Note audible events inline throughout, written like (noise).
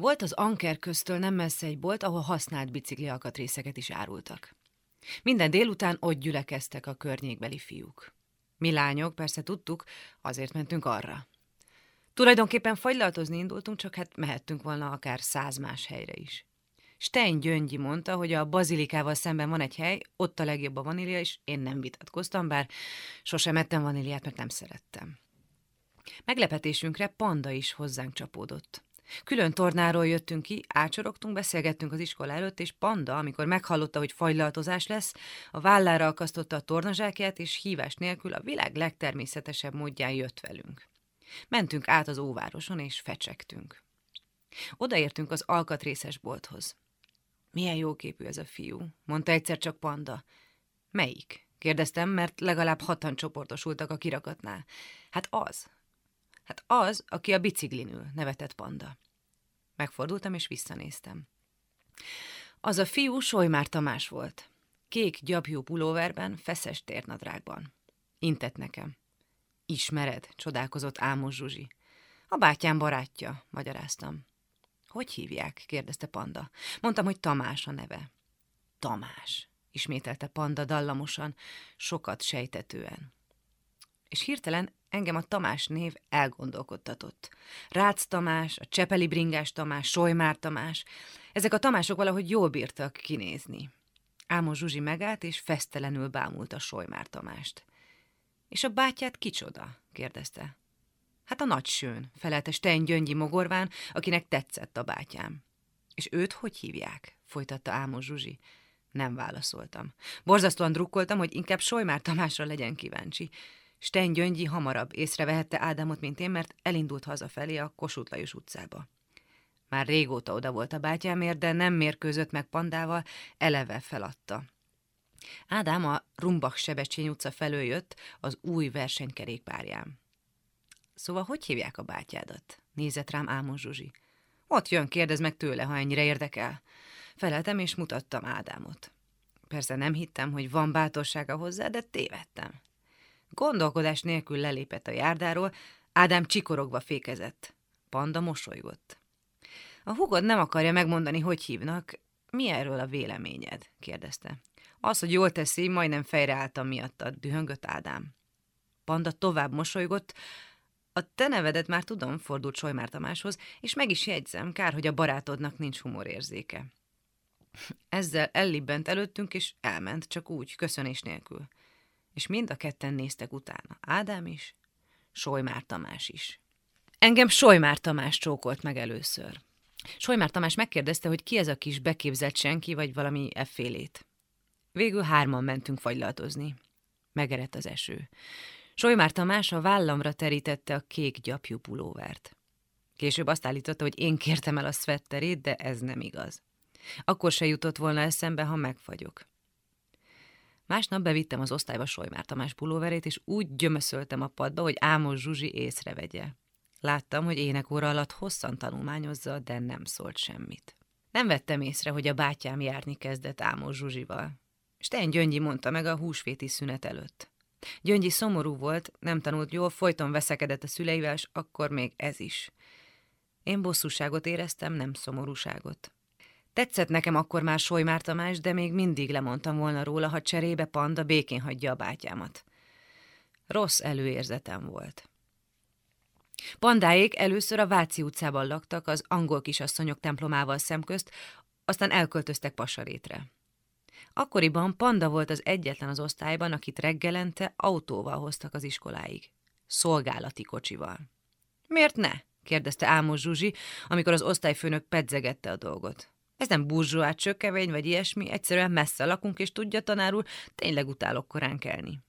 Volt az Anker köztől nem messze egy bolt, ahol használt bicikli alkatrészeket is árultak. Minden délután ott gyülekeztek a környékbeli fiúk. Mi lányok persze tudtuk, azért mentünk arra. Tulajdonképpen fagylaltozni indultunk, csak hát mehettünk volna akár száz más helyre is. Stein Gyöngyi mondta, hogy a bazilikával szemben van egy hely, ott a legjobb a vanília, és én nem vitatkoztam, bár sosem ettem vaníliát, mert nem szerettem. Meglepetésünkre Panda is hozzánk csapódott. Külön tornáról jöttünk ki, ácsorogtunk, beszélgettünk az iskola előtt, és Panda, amikor meghallotta, hogy fajlaltozás lesz, a vállára akasztotta a tornazsákját, és hívás nélkül a világ legtermészetesebb módján jött velünk. Mentünk át az óvároson, és fecsegtünk. Odaértünk az alkatrészes bolthoz. Milyen jóképű ez a fiú, mondta egyszer csak Panda. Melyik? kérdeztem, mert legalább hatan csoportosultak a kirakatnál. Hát az. Hát az, aki a biciklin ül, nevetett Panda. Megfordultam és visszanéztem. Az a fiú Solymár Tamás volt. Kék gyapjú pulóverben, feszes térnadrágban. Intett nekem. Ismered? csodálkozott Ámos Zsuzsi. A bátyám barátja, magyaráztam. Hogy hívják? kérdezte Panda. Mondtam, hogy Tamás a neve. Tamás, ismételte Panda dallamosan, sokat sejtetően. És hirtelen engem a Tamás név elgondolkodtatott. Rácz Tamás, a Csepeli bringás Tamás, Solymár Tamás, ezek a Tamások valahogy jól bírtak kinézni. Ámos Zsuzsi megállt, és fesztelenül bámult a Solymár Tamást. És a bátyát kicsoda? kérdezte. Hát a nagysőn, felelte Stein Gyöngyi mogorván, akinek tetszett a bátyám. És őt hogy hívják? folytatta Ámos Zsuzsi. Nem válaszoltam. Borzasztóan drukkoltam, hogy inkább Solymár Tamásra legyen kíváncsi. Stein Gyöngyi hamarabb észrevehette Ádámot, mint én, mert elindult hazafelé a Kossuth Lajos utcába. Már régóta oda volt a bátyámért, de nem mérkőzött meg Pandával, eleve feladta. Ádám a Rumbach Sebecsény utca felől jött az új versenykerékpárján. Szóval hogy hívják a bátyádat? Nézett rám Ámos Zsuzsi. Ott jön, kérdez meg tőle, ha ennyire érdekel. Feleltem és mutattam Ádámot. Persze nem hittem, hogy van bátorsága hozzá, de tévedtem. Gondolkodás nélkül lelépett a járdáról, Ádám csikorogva fékezett. Panda mosolygott. A hugod nem akarja megmondani, hogy hívnak. Mi erről a véleményed? kérdezte. Az, hogy jól teszi, majdnem fejreálltam miattad, dühöngött Ádám. Panda tovább mosolygott, a te nevedet már tudom, fordult Solymár Tamáshoz, és meg is jegyzem, kár, hogy a barátodnak nincs humorérzéke. Ezzel ellibbent előttünk, és elment, csak úgy, köszönés nélkül. És mind a ketten néztek utána. Ádám is, Solymár Tamás is. Engem Solymár Tamás csókolt meg először. Solymár Tamás megkérdezte, hogy ki ez a kis beképzett senki, vagy valami effélét. Végül hárman mentünk fagylaltozni. Megerett az eső. Solymár Tamás a vállamra terítette a kék gyapjú pulóvert. Később azt állította, hogy én kértem el a szvetterét, de ez nem igaz. Akkor se jutott volna eszembe, ha megfagyok. Másnap bevittem az osztályba Solymár Tamás pulóverét, és úgy gyömöszöltem a padba, hogy Ámos Zsuzsi észrevegye. Láttam, hogy énekóra alatt hosszan tanulmányozza, de nem szólt semmit. Nem vettem észre, hogy a bátyám járni kezdett Ámos Zsuzsival. Stein Gyöngyi mondta meg a húsvéti szünet előtt. Gyöngyi szomorú volt, nem tanult jól, folyton veszekedett a szüleivel, és akkor még ez is. Én bosszúságot éreztem, nem szomorúságot. Tetszett nekem akkor már Solymár Tamás, de még mindig lemondtam volna róla, ha cserébe Panda békén hagyja a bátyámat. Rossz előérzetem volt. Pandáék először a Váci utcában laktak, az angol kisasszonyok templomával szemközt, aztán elköltöztek Pasarétre. Akkoriban Panda volt az egyetlen az osztályban, akit reggelente autóval hoztak az iskoláig. Szolgálati kocsival. Miért ne? kérdezte Ámos Zsuzsi, amikor az osztályfőnök pedzegette a dolgot. Ez nem burzsóát csökkevény vagy ilyesmi, egyszerűen messze lakunk, és tudja tanárul, tényleg utálok korán kelni.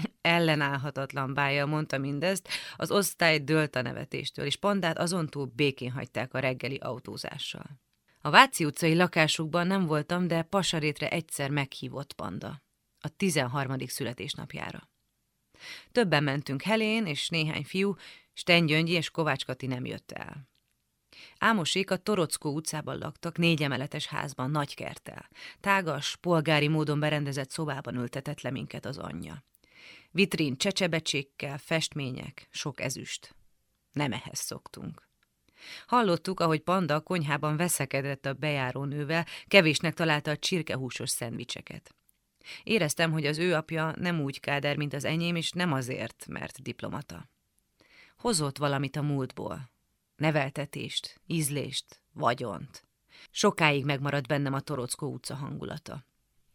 (laughs) Ellenállhatatlan bája mondta mindezt, az osztály dőlt a nevetéstől, és pandát azon túl békén hagyták a reggeli autózással. A Váci utcai lakásukban nem voltam, de Pasarétre egyszer meghívott panda. A 13. születésnapjára. Többen mentünk Helén, és néhány fiú, Sten Gyöngyi és Kovács Kati nem jött el. Ámosék a Torockó utcában laktak, négy emeletes házban, nagy kerttel. Tágas, polgári módon berendezett szobában ültetett le minket az anyja. Vitrin csecsebecsékkel, festmények, sok ezüst. Nem ehhez szoktunk. Hallottuk, ahogy Panda a konyhában veszekedett a bejárónővel, kevésnek találta a csirkehúsos szendvicseket. Éreztem, hogy az ő apja nem úgy káder, mint az enyém, és nem azért, mert diplomata. Hozott valamit a múltból. Neveltetést, ízlést, vagyont. Sokáig megmaradt bennem a Torockó utca hangulata.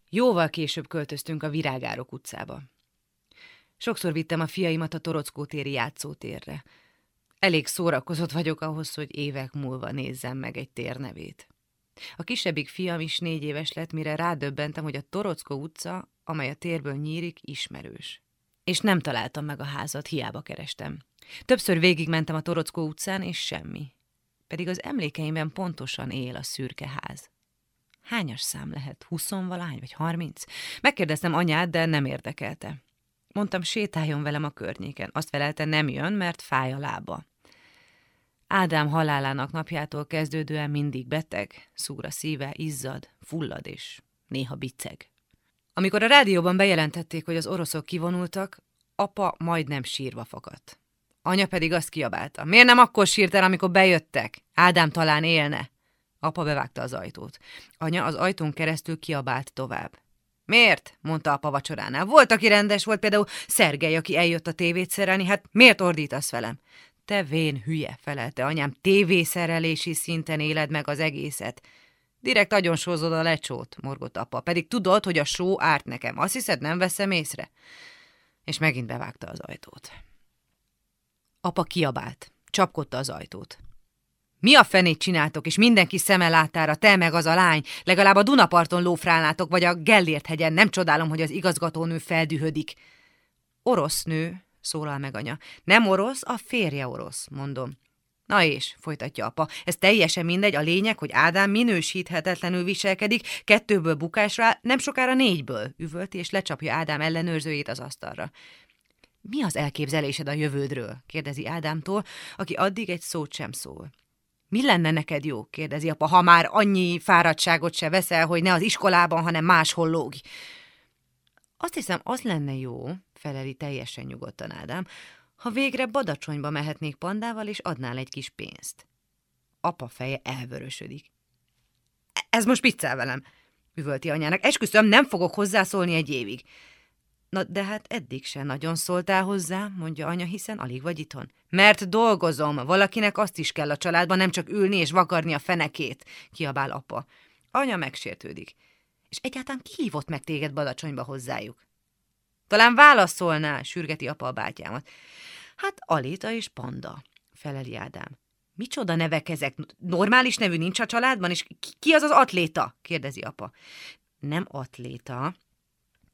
Jóval később költöztünk a Virágárok utcába. Sokszor vittem a fiaimat a Torockó téri játszótérre. Elég szórakozott vagyok ahhoz, hogy évek múlva nézzem meg egy tér nevét. A kisebbik fiam is négy éves lett, mire rádöbbentem, hogy a Torockó utca, amely a térből nyírik, ismerős. És nem találtam meg a házat, hiába kerestem. Többször végigmentem a Torockó utcán, és semmi. Pedig az emlékeimben pontosan él a szürke ház. Hányas szám lehet? Huszonvalány vagy harminc? Megkérdeztem anyát, de nem érdekelte. Mondtam, sétáljon velem a környéken. Azt felelte, nem jön, mert fáj a lába. Ádám halálának napjától kezdődően mindig beteg, szúr a szíve, izzad, fullad és néha biceg. Amikor a rádióban bejelentették, hogy az oroszok kivonultak, apa majdnem sírva fakadt. Anya pedig azt kiabálta. Miért nem akkor sírt el, amikor bejöttek? Ádám talán élne. Apa bevágta az ajtót. Anya az ajtón keresztül kiabált tovább. Miért? mondta apa vacsoránál. Volt, aki rendes volt, például Szergej, aki eljött a tévét szerelni, hát miért ordítasz velem? Te vén hülye, felelte anyám, tévészerelési szinten éled meg az egészet. Direkt agyonsózod a lecsót, morgott apa, pedig tudod, hogy a só árt nekem. Azt hiszed, nem veszem észre? És megint bevágta az ajtót. Apa kiabált, csapkodta az ajtót. Mi a fenét csináltok, és mindenki szeme látára, te meg az a lány, legalább a Dunaparton lófrálnátok, vagy a Gellért hegyen, nem csodálom, hogy az igazgatónő feldühödik. Orosz nő, szólal meg anya. Nem orosz, a férje orosz, mondom. Na és, folytatja apa, ez teljesen mindegy, a lényeg, hogy Ádám minősíthetetlenül viselkedik, kettőből bukásra, nem sokára négyből, üvölti, és lecsapja Ádám ellenőrzőjét az asztalra. Mi az elképzelésed a jövődről? kérdezi Ádámtól, aki addig egy szót sem szól. Mi lenne neked jó? kérdezi apa, ha már annyi fáradtságot se veszel, hogy ne az iskolában, hanem máshol lóg. Azt hiszem, az lenne jó, feleli teljesen nyugodtan Ádám, ha végre badacsonyba mehetnék pandával, és adnál egy kis pénzt. Apa feje elvörösödik. Ez most piccel velem, üvölti anyának. Esküszöm, nem fogok hozzászólni egy évig. Na, de hát eddig se nagyon szóltál hozzá, mondja anya, hiszen alig vagy itthon. Mert dolgozom, valakinek azt is kell a családban, nem csak ülni és vakarni a fenekét, kiabál apa. Anya megsértődik. És egyáltalán ki hívott meg téged Badacsonyba hozzájuk? Talán válaszolná, sürgeti apa a bátyámat. Hát Alita és Panda, feleli Ádám. Micsoda nevek ezek? Normális nevű nincs a családban, és ki az az atléta? kérdezi apa. Nem atléta,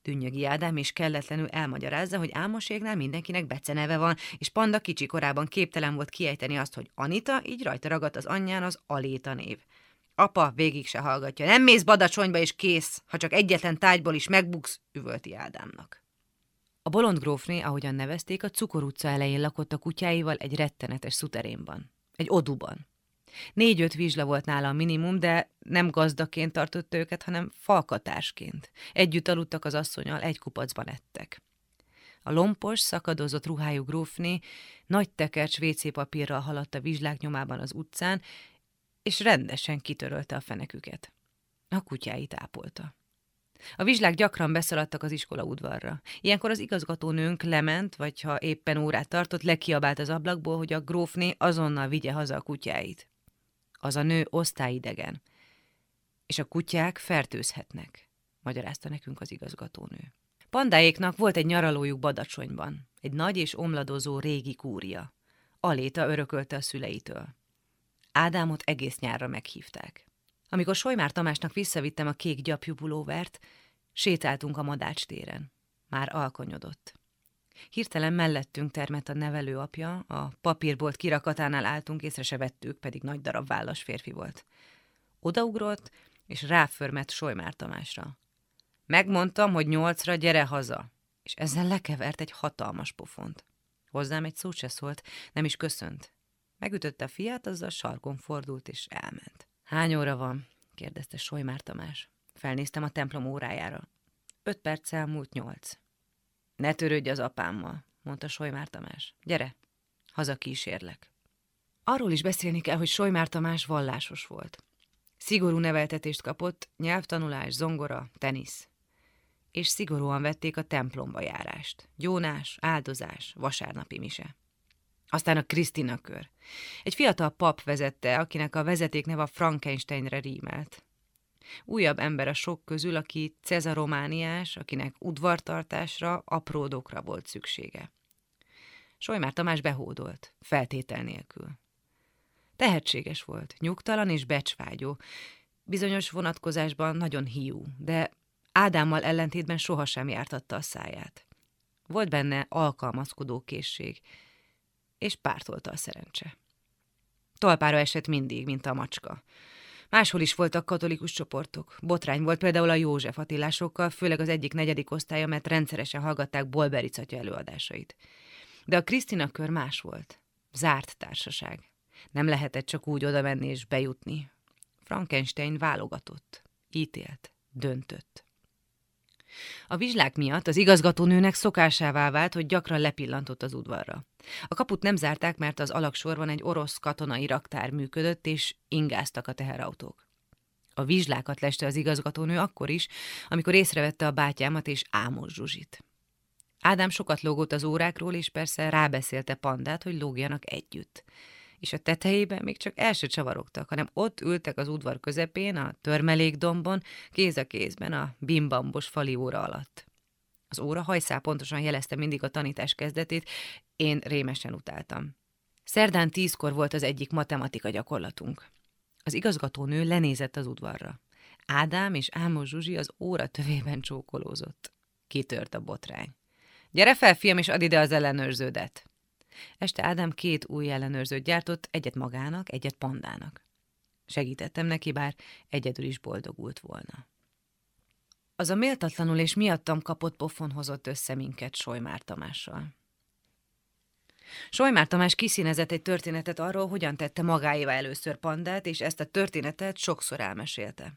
Tűnnyögi Ádám és kelletlenül elmagyarázza, hogy álmoségnál mindenkinek beceneve van, és Panda kicsi korában képtelen volt kiejteni azt, hogy Anita, így rajta ragadt az anyján az Aléta név. Apa végig se hallgatja. Nem mész badacsonyba és kész, ha csak egyetlen tájból is megbuksz, üvölti Ádámnak. A bolond grófné, ahogyan nevezték, a Cukor utca elején lakott a kutyáival egy rettenetes szuterénban. Egy oduban. Négy-öt vizsla volt nála a minimum, de nem gazdaként tartotta őket, hanem falkatásként. Együtt aludtak az asszonyal, egy kupacban ettek. A lompos, szakadozott ruhájú grófné nagy tekercs WC papírral haladt a vizslák nyomában az utcán, és rendesen kitörölte a feneküket. A kutyáit ápolta. A vizslák gyakran beszaladtak az iskola udvarra. Ilyenkor az igazgatónőnk lement, vagy ha éppen órát tartott, lekiabált az ablakból, hogy a grófné azonnal vigye haza a kutyáit. Az a nő osztályidegen, és a kutyák fertőzhetnek, magyarázta nekünk az igazgatónő. Pandáéknak volt egy nyaralójuk Badacsonyban, egy nagy és omladozó régi kúria. Aléta örökölte a szüleitől. Ádámot egész nyárra meghívták. Amikor Solymár Tamásnak visszavittem a kék gyapjú pulóvert, sétáltunk a Madács téren. Már alkonyodott. Hirtelen mellettünk termett a nevelő apja, a papírbolt kirakatánál álltunk, észre se vettük, pedig nagy darab vállas férfi volt. Odaugrott, és ráförmett Solymár Tamásra. Megmondtam, hogy nyolcra gyere haza, és ezzel lekevert egy hatalmas pofont. Hozzám egy szót se szólt, nem is köszönt. Megütötte a fiát, azzal sarkon fordult, és elment. Hány óra van? kérdezte Solymár Tamás. Felnéztem a templom órájára. Öt perc elmúlt nyolc. Ne törődj az apámmal, mondta Solymár Tamás. Gyere, haza kísérlek. Arról is beszélni kell, hogy Sojmár Tamás vallásos volt. Szigorú neveltetést kapott, nyelvtanulás, zongora, tenisz. És szigorúan vették a templomba járást. Gyónás, áldozás, vasárnapi mise. Aztán a Krisztina kör. Egy fiatal pap vezette, akinek a vezeték neve a Frankensteinre rímelt. Újabb ember a sok közül, aki cezaromániás, akinek udvartartásra, apródokra volt szüksége. Solymár Tamás behódolt, feltétel nélkül. Tehetséges volt, nyugtalan és becsvágyó, bizonyos vonatkozásban nagyon hiú, de Ádámmal ellentétben sohasem jártatta a száját. Volt benne alkalmazkodó készség, és pártolta a szerencse. Talpára esett mindig, mint a macska. Máshol is voltak katolikus csoportok. Botrány volt például a József Attilásokkal, főleg az egyik negyedik osztálya, mert rendszeresen hallgatták Bolberic atya előadásait. De a Krisztina kör más volt. Zárt társaság. Nem lehetett csak úgy oda menni és bejutni. Frankenstein válogatott, ítélt, döntött. A vizslák miatt az igazgatónőnek szokásává vált, hogy gyakran lepillantott az udvarra. A kaput nem zárták, mert az alaksorban egy orosz katonai raktár működött, és ingáztak a teherautók. A vizslákat leste az igazgatónő akkor is, amikor észrevette a bátyámat és Ámos Zsuzsit. Ádám sokat lógott az órákról, és persze rábeszélte Pandát, hogy lógjanak együtt. És a tetejében még csak el se csavarogtak, hanem ott ültek az udvar közepén, a törmelékdombon, kéz a kézben, a bimbambos fali óra alatt. Az óra hajszál pontosan jelezte mindig a tanítás kezdetét, én rémesen utáltam. Szerdán tízkor volt az egyik matematika gyakorlatunk. Az igazgatónő lenézett az udvarra. Ádám és Ámos Zsuzsi az óra tövében csókolózott. Kitört a botrány. Gyere fel, fiam, és add ide az ellenőrződet. Este Ádám két új ellenőrzőt gyártott, egyet magának, egyet pandának. Segítettem neki, bár egyedül is boldogult volna. Az a méltatlanul és miattam kapott pofon hozott össze minket Solymár Tamással. Solymár Tamás kiszínezett egy történetet arról, hogyan tette magáévá először pandát, és ezt a történetet sokszor elmesélte.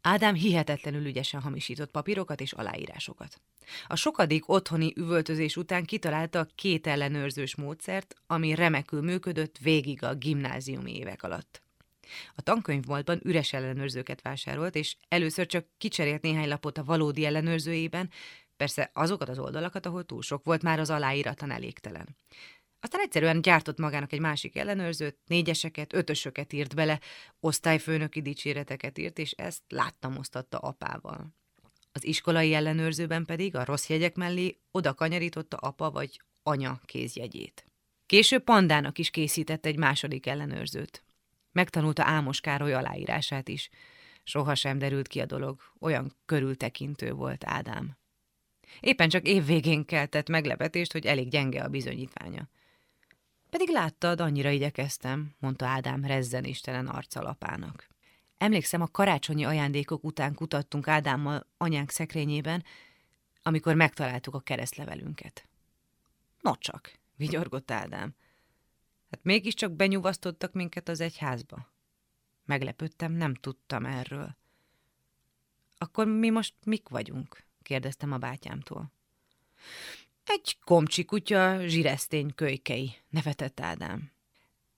Ádám hihetetlenül ügyesen hamisított papírokat és aláírásokat. A sokadik otthoni üvöltözés után kitalálta a két ellenőrzős módszert, ami remekül működött végig a gimnáziumi évek alatt. A tankönyvboltban üres ellenőrzőket vásárolt, és először csak kicserélt néhány lapot a valódi ellenőrzőjében, persze azokat az oldalakat, ahol túl sok volt már az aláíratlan elégtelen. Aztán egyszerűen gyártott magának egy másik ellenőrzőt, négyeseket, ötösöket írt bele, osztályfőnöki dicséreteket írt, és ezt láttam osztatta apával. Az iskolai ellenőrzőben pedig a rossz jegyek mellé oda kanyarította apa vagy anya kézjegyét. Később Pandának is készített egy második ellenőrzőt. Megtanulta Ámos Károly aláírását is. Soha sem derült ki a dolog, olyan körültekintő volt Ádám. Éppen csak évvégén keltett meglepetést, hogy elég gyenge a bizonyítványa. Pedig láttad, annyira igyekeztem, mondta Ádám rezzenéstelen arcalapának. Emlékszem, a karácsonyi ajándékok után kutattunk Ádámmal anyánk szekrényében, amikor megtaláltuk a keresztlevelünket. No csak, vigyorgott Ádám. Hát mégiscsak benyugasztottak minket az egyházba. Meglepődtem, nem tudtam erről. Akkor mi most mik vagyunk? kérdeztem a bátyámtól. Egy komcsi kutya, zsiresztény kölykei, nevetett Ádám.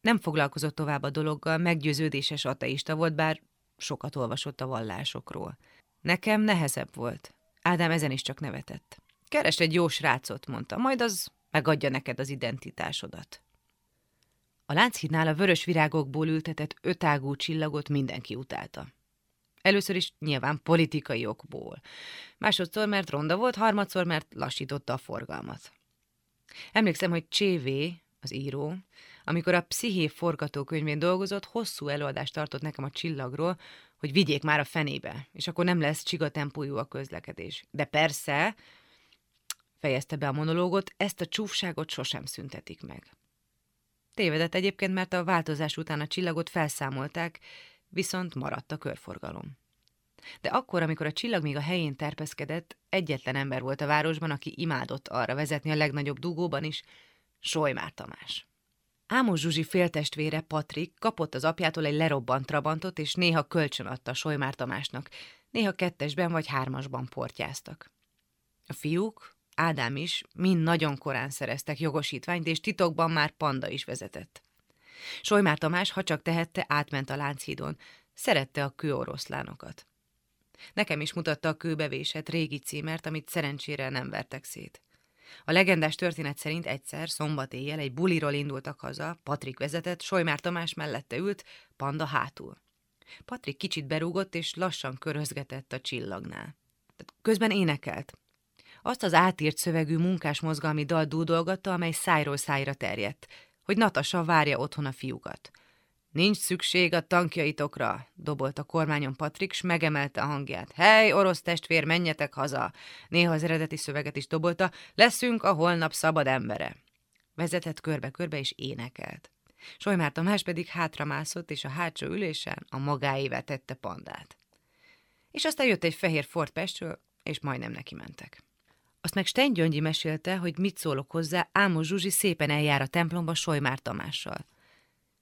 Nem foglalkozott tovább a dologgal, meggyőződéses ateista volt, bár sokat olvasott a vallásokról. Nekem nehezebb volt. Ádám ezen is csak nevetett. Keres egy jó srácot, mondta, majd az megadja neked az identitásodat. A Lánchídnál a vörös virágokból ültetett ötágú csillagot mindenki utálta. Először is nyilván politikai okból. Másodszor, mert ronda volt, harmadszor, mert lassította a forgalmat. Emlékszem, hogy Csévé, az író, amikor a Psziché forgatókönyvén dolgozott, hosszú előadást tartott nekem a csillagról, hogy vigyék már a fenébe, és akkor nem lesz csiga tempójú a közlekedés. De persze, fejezte be a monológot, ezt a csúfságot sosem szüntetik meg. Tévedett egyébként, mert a változás után a csillagot felszámolták, viszont maradt a körforgalom. De akkor, amikor a csillag még a helyén terpeszkedett, egyetlen ember volt a városban, aki imádott arra vezetni a legnagyobb dugóban is, Solymár Tamás. Ámos Zsuzsi féltestvére, Patrik kapott az apjától egy lerobbant trabantot, és néha kölcsön adta Solymár Tamásnak, néha kettesben vagy hármasban portyáztak. A fiúk, Ádám is, mind nagyon korán szereztek jogosítványt, és titokban már panda is vezetett. Solymár Tamás, ha csak tehette, átment a Lánchídon. Szerette a kőoroszlánokat. Nekem is mutatta a kőbevésett régi címert, amit szerencsére nem vertek szét. A legendás történet szerint egyszer, szombat éjjel egy buliról indultak haza, Patrik vezetett, Solymár Tamás mellette ült, Panda hátul. Patrik kicsit berúgott, és lassan körözgetett a csillagnál. Közben énekelt. Azt az átírt szövegű munkás mozgalmi dal dúdolgatta, amely szájról szájra terjedt, hogy Natasa várja otthon a fiúkat. Nincs szükség a tankjaitokra, dobolt a kormányon Patrik, s megemelte a hangját. Hely, orosz testvér, menjetek haza! Néha az eredeti szöveget is dobolta, leszünk a holnap szabad embere. Vezetett körbe-körbe és énekelt. Solymár Tamás pedig hátramászott, és a hátsó ülésen a magáével tette pandát. És aztán jött egy fehér Ford Pestről, és majdnem neki mentek. Azt meg Gyöngyi mesélte, hogy mit szólok hozzá, Ámos Zsuzsi szépen eljár a templomba Solymár Tamással.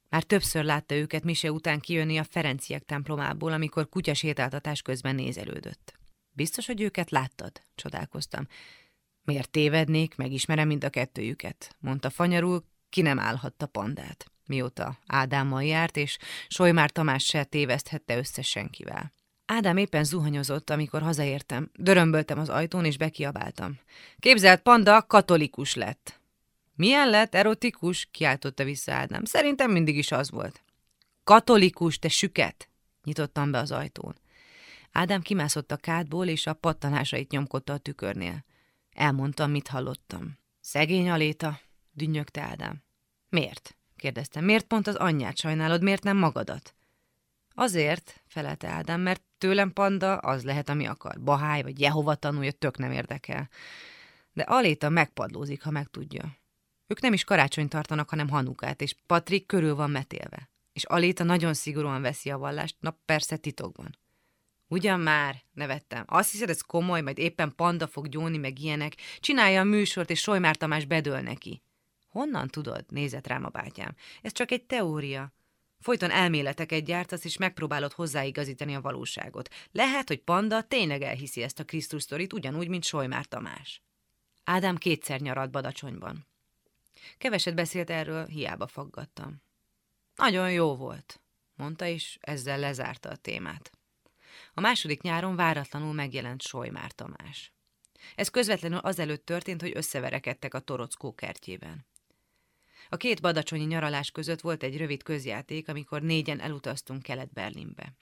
Már többször látta őket mise után kijönni a Ferenciek templomából, amikor kutyasétáltatás közben nézelődött. Biztos, hogy őket láttad? Csodálkoztam. Miért tévednék, megismerem mind a kettőjüket, mondta fanyarul, ki nem állhatta pandát, mióta Ádámmal járt, és Solymár Tamás se téveszthette össze senkivel. Ádám éppen zuhanyozott, amikor hazaértem. Dörömböltem az ajtón, és bekiabáltam. Képzelt, panda katolikus lett. Milyen lett, erotikus? kiáltotta vissza Ádám. Szerintem mindig is az volt. Katolikus, te süket! Nyitottam be az ajtón. Ádám kimászott a kádból, és a pattanásait nyomkodta a tükörnél. Elmondtam, mit hallottam. Szegény Aléta, dünnyögte Ádám. Miért? kérdeztem. Miért pont az anyját sajnálod, miért nem magadat? Azért, felelte Ádám, mert tőlem panda az lehet, ami akar. Bahály vagy Jehova tanulja, tök nem érdekel. De Aléta megpadlózik, ha megtudja. Ők nem is karácsony tartanak, hanem Hanukát, és Patrik körül van metélve. És Aléta nagyon szigorúan veszi a vallást, na persze titokban. Ugyan már, nevettem. Azt hiszed, ez komoly, majd éppen panda fog gyóni, meg ilyenek. Csinálja a műsort, és Solymár Tamás bedől neki. Honnan tudod? nézett rám a bátyám. Ez csak egy teória. Folyton elméleteket gyártasz, és megpróbálod hozzáigazítani a valóságot. Lehet, hogy Panda tényleg elhiszi ezt a Krisztus sztorit, ugyanúgy, mint Solymár Tamás. Ádám kétszer nyaralt Badacsonyban. Keveset beszélt erről, hiába faggattam. Nagyon jó volt, mondta, és ezzel lezárta a témát. A második nyáron váratlanul megjelent Solymár Tamás. Ez közvetlenül azelőtt történt, hogy összeverekedtek a Torockó kertjében. A két badacsonyi nyaralás között volt egy rövid közjáték, amikor négyen elutaztunk Kelet-Berlinbe.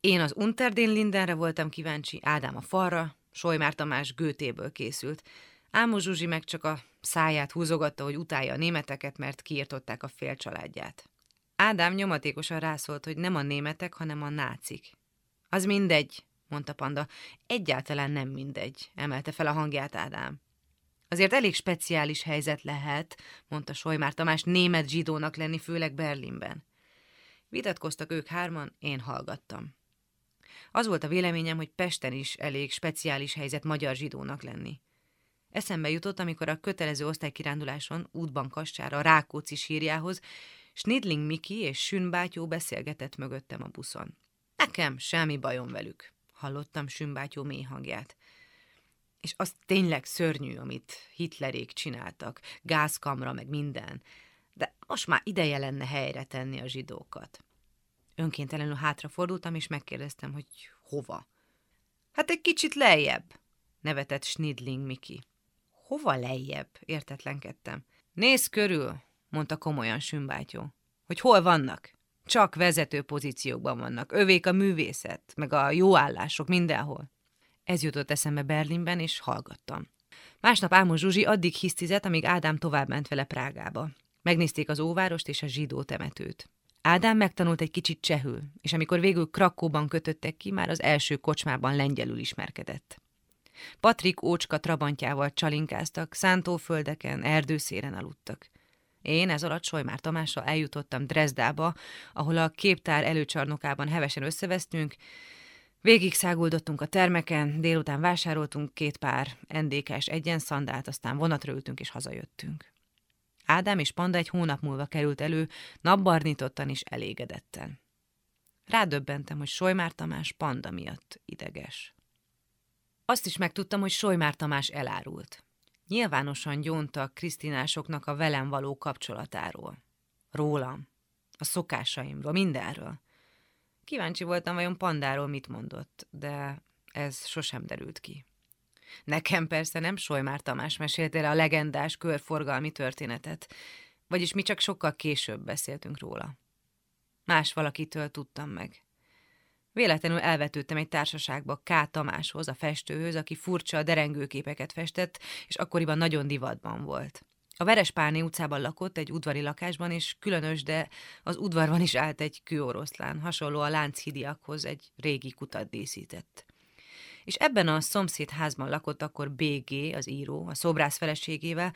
Én az Unterdén Lindenre voltam kíváncsi, Ádám a falra, Solymár Tamás gőtéből készült, Ámos Zsuzsi meg csak a száját húzogatta, hogy utálja a németeket, mert kiirtották a fél családját. Ádám nyomatékosan rászólt, hogy nem a németek, hanem a nácik. Az mindegy, mondta Panda. Egyáltalán nem mindegy, emelte fel a hangját Ádám. Azért elég speciális helyzet lehet, mondta Solymár Tamás, német zsidónak lenni, főleg Berlinben. Vitatkoztak ők hárman, én hallgattam. Az volt a véleményem, hogy Pesten is elég speciális helyzet magyar zsidónak lenni. Eszembe jutott, amikor a kötelező osztálykiránduláson útban Kassára a Rákóczi sírjához Snidling Miki és Sün bátyó beszélgetett mögöttem a buszon. Nekem semmi bajom velük, hallottam Sün bátyó mély hangját. És az tényleg szörnyű, amit Hitlerék csináltak, gázkamra, meg minden. De most már ideje lenne helyre tenni a zsidókat. Önkéntelenül hátrafordultam, és megkérdeztem, hogy hova. Hát egy kicsit lejjebb, nevetett Snidling Miki. Hova lejjebb? értetlenkedtem. Nézz körül, mondta komolyan Sümbátyó. Hogy hol vannak? Csak vezető pozíciókban vannak. Övék a művészet, meg a jó állások mindenhol. Ez jutott eszembe Berlinben, és hallgattam. Másnap Ámos Zsuzsi addig hisztizett, amíg Ádám tovább ment vele Prágába. Megnézték az óvárost és a zsidó temetőt. Ádám megtanult egy kicsit csehül, és amikor végül Krakóban kötöttek ki, már az első kocsmában lengyelül ismerkedett. Patrik ócska trabantjával csalinkáztak, szántóföldeken, erdőszéren aludtak. Én ez alatt Solymár Tamással eljutottam Dresdába, ahol a képtár előcsarnokában hevesen összevesztünk, Végig száguldottunk a termeken, délután vásároltunk két pár endékes egyenszandált, aztán vonatra ültünk és hazajöttünk. Ádám és Panda egy hónap múlva került elő, napbarnítottan és elégedetten. Rádöbbentem, hogy Solymár Tamás Panda miatt ideges. Azt is megtudtam, hogy Solymár Tamás elárult. Nyilvánosan gyónta Krisztinásoknak a velem való kapcsolatáról. Rólam. a szokásaimról, mindenről. Kíváncsi voltam, vajon Pandáról mit mondott, de ez sosem derült ki. Nekem persze nem Solymár Tamás mesélte el a legendás körforgalmi történetet, vagyis mi csak sokkal később beszéltünk róla. Más valakitől tudtam meg. Véletlenül elvetődtem egy társaságba K. Tamáshoz, a festőhöz, aki furcsa derengőképeket festett, és akkoriban nagyon divatban volt. A Verespálné utcában lakott egy udvari lakásban, és különös, de az udvarban is állt egy kőoroszlán, hasonló a lánchidiakhoz egy régi kutat díszített. És ebben a szomszéd házban lakott akkor BG, az író, a szobrász feleségével,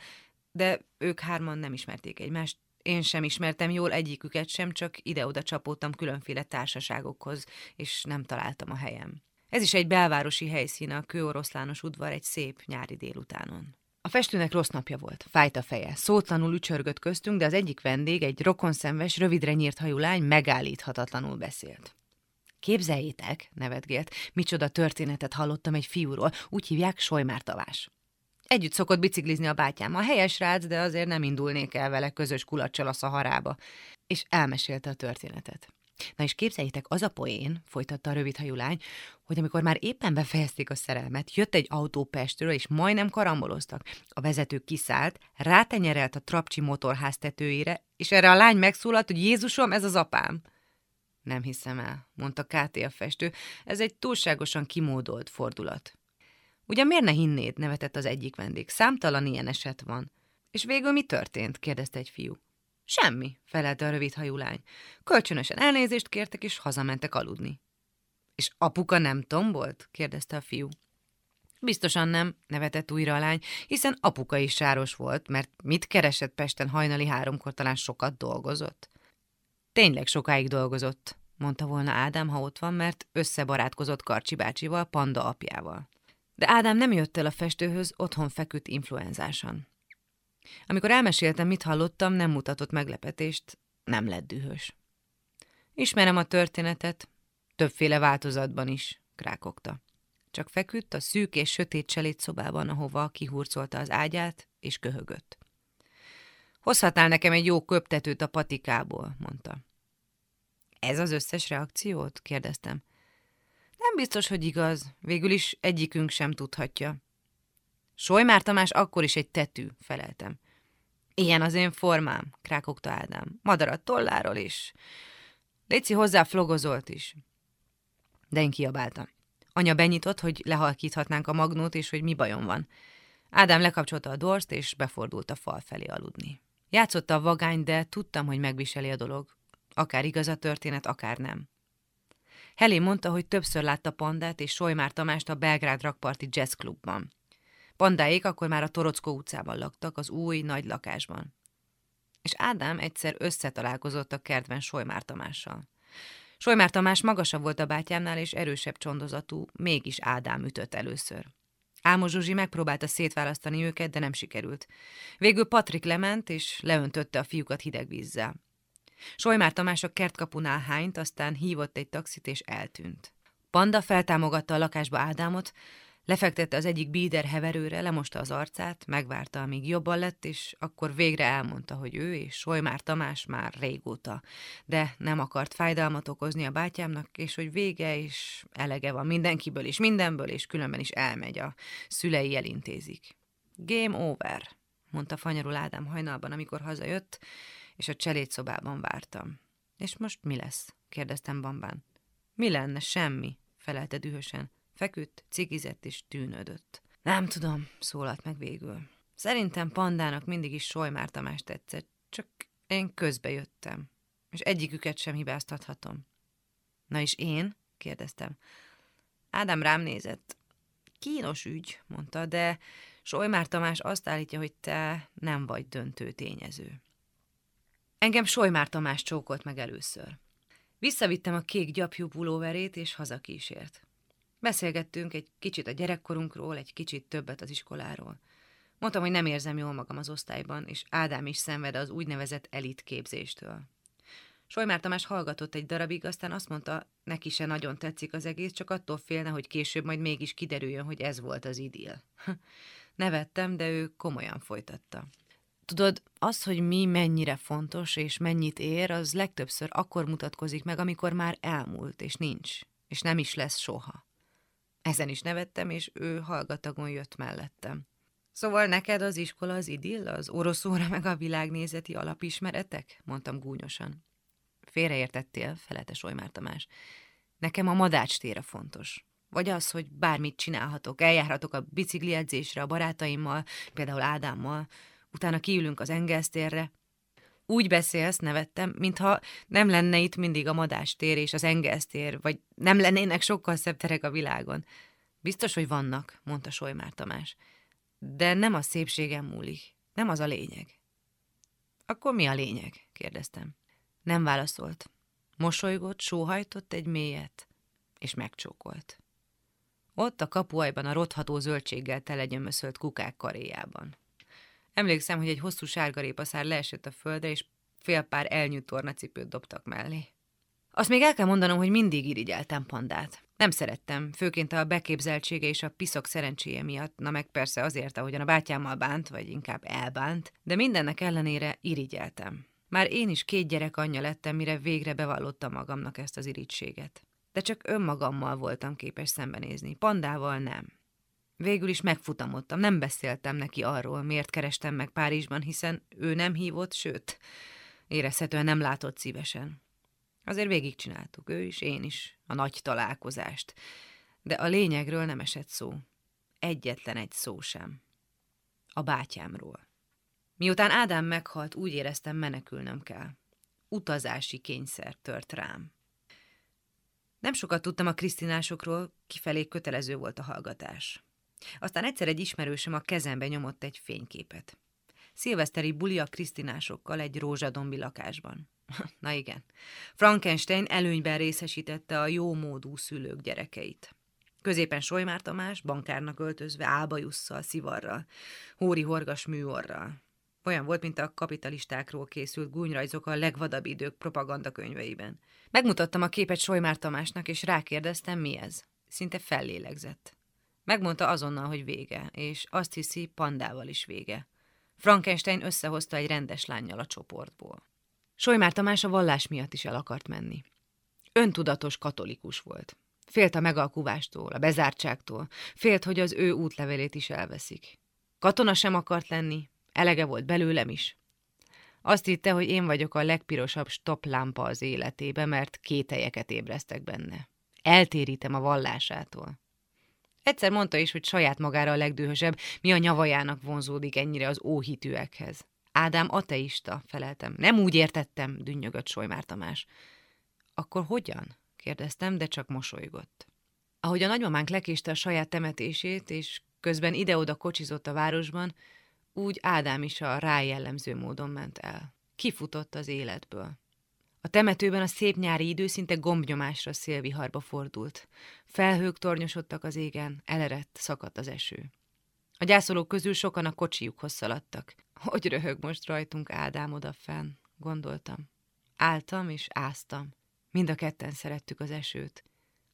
de ők hárman nem ismerték egymást, én sem ismertem jól egyiküket sem, csak ide-oda csapódtam különféle társaságokhoz, és nem találtam a helyem. Ez is egy belvárosi helyszín, a kőoroszlános udvar egy szép nyári délutánon. A festőnek rossz napja volt, fájt a feje, szótlanul ücsörgött köztünk, de az egyik vendég, egy rokonszenves, rövidre nyírt hajú lány megállíthatatlanul beszélt. Képzeljétek, nevetgélt, micsoda történetet hallottam egy fiúról, úgy hívják Solymár Tavás. Együtt szokott biciklizni a bátyám. A helyes rác, de azért nem indulnék el vele közös kulacsal a szaharába. És elmesélte a történetet. Na és képzeljétek, az a poén, folytatta a rövidhajú lány, hogy amikor már éppen befejezték a szerelmet, jött egy autó Pestről, és majdnem karamboloztak. A vezető kiszállt, rátenyerelt a trapcsi motorház tetőjére, és erre a lány megszólalt, hogy Jézusom, ez az apám. Nem hiszem el, mondta Káté a festő, ez egy túlságosan kimódolt fordulat. Ugye miért ne hinnéd, nevetett az egyik vendég. Számtalan ilyen eset van. És végül mi történt? kérdezte egy fiú. Semmi, felelte a rövidhajú lány. Kölcsönösen elnézést kértek, és hazamentek aludni. És apuka nem tombolt? kérdezte a fiú. Biztosan nem, nevetett újra a lány, hiszen apuka is sáros volt, mert mit keresett Pesten hajnali háromkor talán sokat dolgozott. Tényleg sokáig dolgozott, mondta volna Ádám, ha ott van, mert összebarátkozott Karcsi bácsival, Panda apjával. De Ádám nem jött el a festőhöz, otthon feküdt influenzásan. Amikor elmeséltem, mit hallottam, nem mutatott meglepetést, nem lett dühös. Ismerem a történetet, többféle változatban is, krákogta. Csak feküdt a szűk és sötét cselét szobában, ahova kihurcolta az ágyát, és köhögött. Hozhatnál nekem egy jó köptetőt a patikából, mondta. Ez az összes reakciót? kérdeztem. Nem biztos, hogy igaz. Végül is egyikünk sem tudhatja. Solymár Tamás akkor is egy tetű, feleltem. Ilyen az én formám, krákogta Ádám. Madarat tolláról is. Léci hozzá flogozolt is. De én kiabáltam. Anya benyitott, hogy lehalkíthatnánk a magnót, és hogy mi bajom van. Ádám lekapcsolta a dorst, és befordult a fal felé aludni. Játszotta a vagány, de tudtam, hogy megviseli a dolog. Akár igaz a történet, akár nem. Helé mondta, hogy többször látta Pandát és Solymár Tamást a Belgrád rakparti jazzklubban. Pandáék akkor már a Torockó utcában laktak, az új, nagy lakásban. És Ádám egyszer összetalálkozott a kertben Solymár Tamással. Solymár Tamás magasabb volt a bátyámnál és erősebb csondozatú, mégis Ádám ütött először. Álmos Zsuzsi megpróbálta szétválasztani őket, de nem sikerült. Végül Patrik lement, és leöntötte a fiúkat hideg vízzel. Solymár Tamás a kertkapunál hányt, aztán hívott egy taxit és eltűnt. Panda feltámogatta a lakásba Ádámot, lefektette az egyik bíder heverőre, lemosta az arcát, megvárta, amíg jobban lett, és akkor végre elmondta, hogy ő és Solymár Tamás már régóta, de nem akart fájdalmat okozni a bátyámnak, és hogy vége és elege van mindenkiből és mindenből, és különben is elmegy, a szülei elintézik. Game over, mondta fanyarul Ádám hajnalban, amikor hazajött, és a cselédszobában vártam. És most mi lesz? kérdeztem Bambán. Mi lenne? Semmi, felelte dühösen. Feküdt, cigizett és tűnődött. Nem tudom, szólalt meg végül. Szerintem Pandának mindig is Solymár Tamás tetszett, csak én közbe jöttem, és egyiküket sem hibáztathatom. Na és én? kérdeztem. Ádám rám nézett. Kínos ügy, mondta, de Solymár Tamás azt állítja, hogy te nem vagy döntő tényező. Engem Solymár Tamás csókolt meg először. Visszavittem a kék gyapjú pulóverét, és hazakísért. Beszélgettünk egy kicsit a gyerekkorunkról, egy kicsit többet az iskoláról. Mondtam, hogy nem érzem jól magam az osztályban, és Ádám is szenved az úgynevezett elit képzéstől. Solymár Tamás hallgatott egy darabig, aztán azt mondta, neki se nagyon tetszik az egész, csak attól félne, hogy később majd mégis kiderüljön, hogy ez volt az idill. (laughs) Nevettem, de ő komolyan folytatta. Tudod, az, hogy mi mennyire fontos és mennyit ér, az legtöbbször akkor mutatkozik meg, amikor már elmúlt, és nincs, és nem is lesz soha. Ezen is nevettem, és ő hallgatagon jött mellettem. Szóval neked az iskola az idill, az oroszóra meg a világnézeti alapismeretek? mondtam gúnyosan. Félreértettél, felete Solymár Tamás. Nekem a madács tére fontos. Vagy az, hogy bármit csinálhatok, eljárhatok a bicikli edzésre a barátaimmal, például Ádámmal, utána kiülünk az Engelsztérre. Úgy beszélsz, nevettem, mintha nem lenne itt mindig a madástér és az Engelsztér, vagy nem lennének sokkal szebb terek a világon. Biztos, hogy vannak, mondta Solymár Tamás. De nem a szépségem múlik. Nem az a lényeg. Akkor mi a lényeg? kérdeztem. Nem válaszolt. Mosolygott, sóhajtott egy mélyet, és megcsókolt. Ott a kapuajban a rotható zöldséggel telegyömöszölt kukák karéjában. Emlékszem, hogy egy hosszú sárgarépaszár leesett a földre, és fél pár elnyújt tornacipőt dobtak mellé. Azt még el kell mondanom, hogy mindig irigyeltem pandát. Nem szerettem, főként a beképzeltsége és a piszok szerencséje miatt, na meg persze azért, ahogyan a bátyámmal bánt, vagy inkább elbánt, de mindennek ellenére irigyeltem. Már én is két gyerek anyja lettem, mire végre bevallottam magamnak ezt az irítséget. De csak önmagammal voltam képes szembenézni, pandával nem. Végül is megfutamodtam, nem beszéltem neki arról, miért kerestem meg Párizsban, hiszen ő nem hívott, sőt, érezhetően nem látott szívesen. Azért végigcsináltuk, ő is, én is, a nagy találkozást. De a lényegről nem esett szó. Egyetlen egy szó sem. A bátyámról. Miután Ádám meghalt, úgy éreztem, menekülnöm kell. Utazási kényszer tört rám. Nem sokat tudtam a krisztinásokról, kifelé kötelező volt a hallgatás. Aztán egyszer egy ismerősöm a kezembe nyomott egy fényképet. Szilveszteri buli a krisztinásokkal egy rózsadombi lakásban. (laughs) Na igen, Frankenstein előnyben részesítette a jó módú szülők gyerekeit. Középen Solymár Tamás, bankárnak öltözve, álbajusszal, szivarral, hóri horgas műorral. Olyan volt, mint a kapitalistákról készült gúnyrajzok a legvadabb idők propagandakönyveiben. Megmutattam a képet Solymár Tamásnak, és rákérdeztem, mi ez. Szinte fellélegzett. Megmondta azonnal, hogy vége, és azt hiszi, pandával is vége. Frankenstein összehozta egy rendes lányjal a csoportból. Solymár Tamás a vallás miatt is el akart menni. Öntudatos katolikus volt. Félt a megalkuvástól, a bezártságtól, félt, hogy az ő útlevelét is elveszik. Katona sem akart lenni, elege volt belőlem is. Azt hitte, hogy én vagyok a legpirosabb stoplámpa az életébe, mert kételyeket ébreztek benne. Eltérítem a vallásától. Egyszer mondta is, hogy saját magára a legdühösebb, mi a nyavajának vonzódik ennyire az óhitűekhez. Ádám ateista, feleltem. Nem úgy értettem, dünnyögött Solymár Tamás. Akkor hogyan? kérdeztem, de csak mosolygott. Ahogy a nagymamánk lekéste a saját temetését, és közben ide-oda kocsizott a városban, úgy Ádám is a rájellemző módon ment el. Kifutott az életből. A temetőben a szép nyári idő szinte gombnyomásra szélviharba fordult. Felhők tornyosodtak az égen, elerett, szakadt az eső. A gyászolók közül sokan a kocsiukhoz szaladtak. Hogy röhög most rajtunk Ádám odafenn, gondoltam. Áltam és áztam. Mind a ketten szerettük az esőt.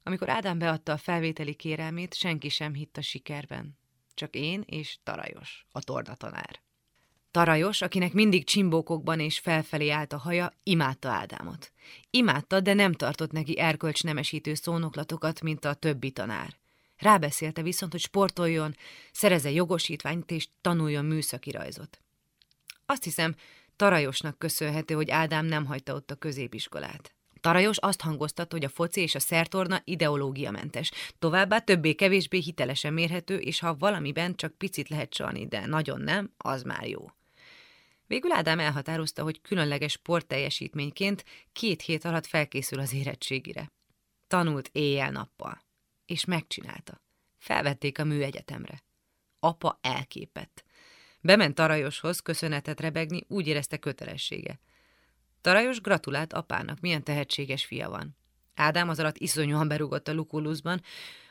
Amikor Ádám beadta a felvételi kérelmét, senki sem hitt a sikerben. Csak én és Tarajos, a tornatanár. Tarajos, akinek mindig csimbókokban és felfelé állt a haja, imádta Ádámot. Imádta, de nem tartott neki erkölcsnemesítő szónoklatokat, mint a többi tanár. Rábeszélte viszont, hogy sportoljon, szerezze jogosítványt és tanuljon műszaki rajzot. Azt hiszem, Tarajosnak köszönhető, hogy Ádám nem hagyta ott a középiskolát. Tarajos azt hangoztatta, hogy a foci és a szertorna ideológiamentes, továbbá többé-kevésbé hitelesen mérhető, és ha valamiben csak picit lehet csalni, de nagyon nem, az már jó. Végül Ádám elhatározta, hogy különleges sportteljesítményként két hét alatt felkészül az érettségire. Tanult éjjel-nappal. És megcsinálta. Felvették a műegyetemre. Apa elképett. Bement Tarajoshoz köszönetet rebegni, úgy érezte kötelessége. Tarajos gratulált apának, milyen tehetséges fia van. Ádám az alatt iszonyúan berúgott a lukuluszban.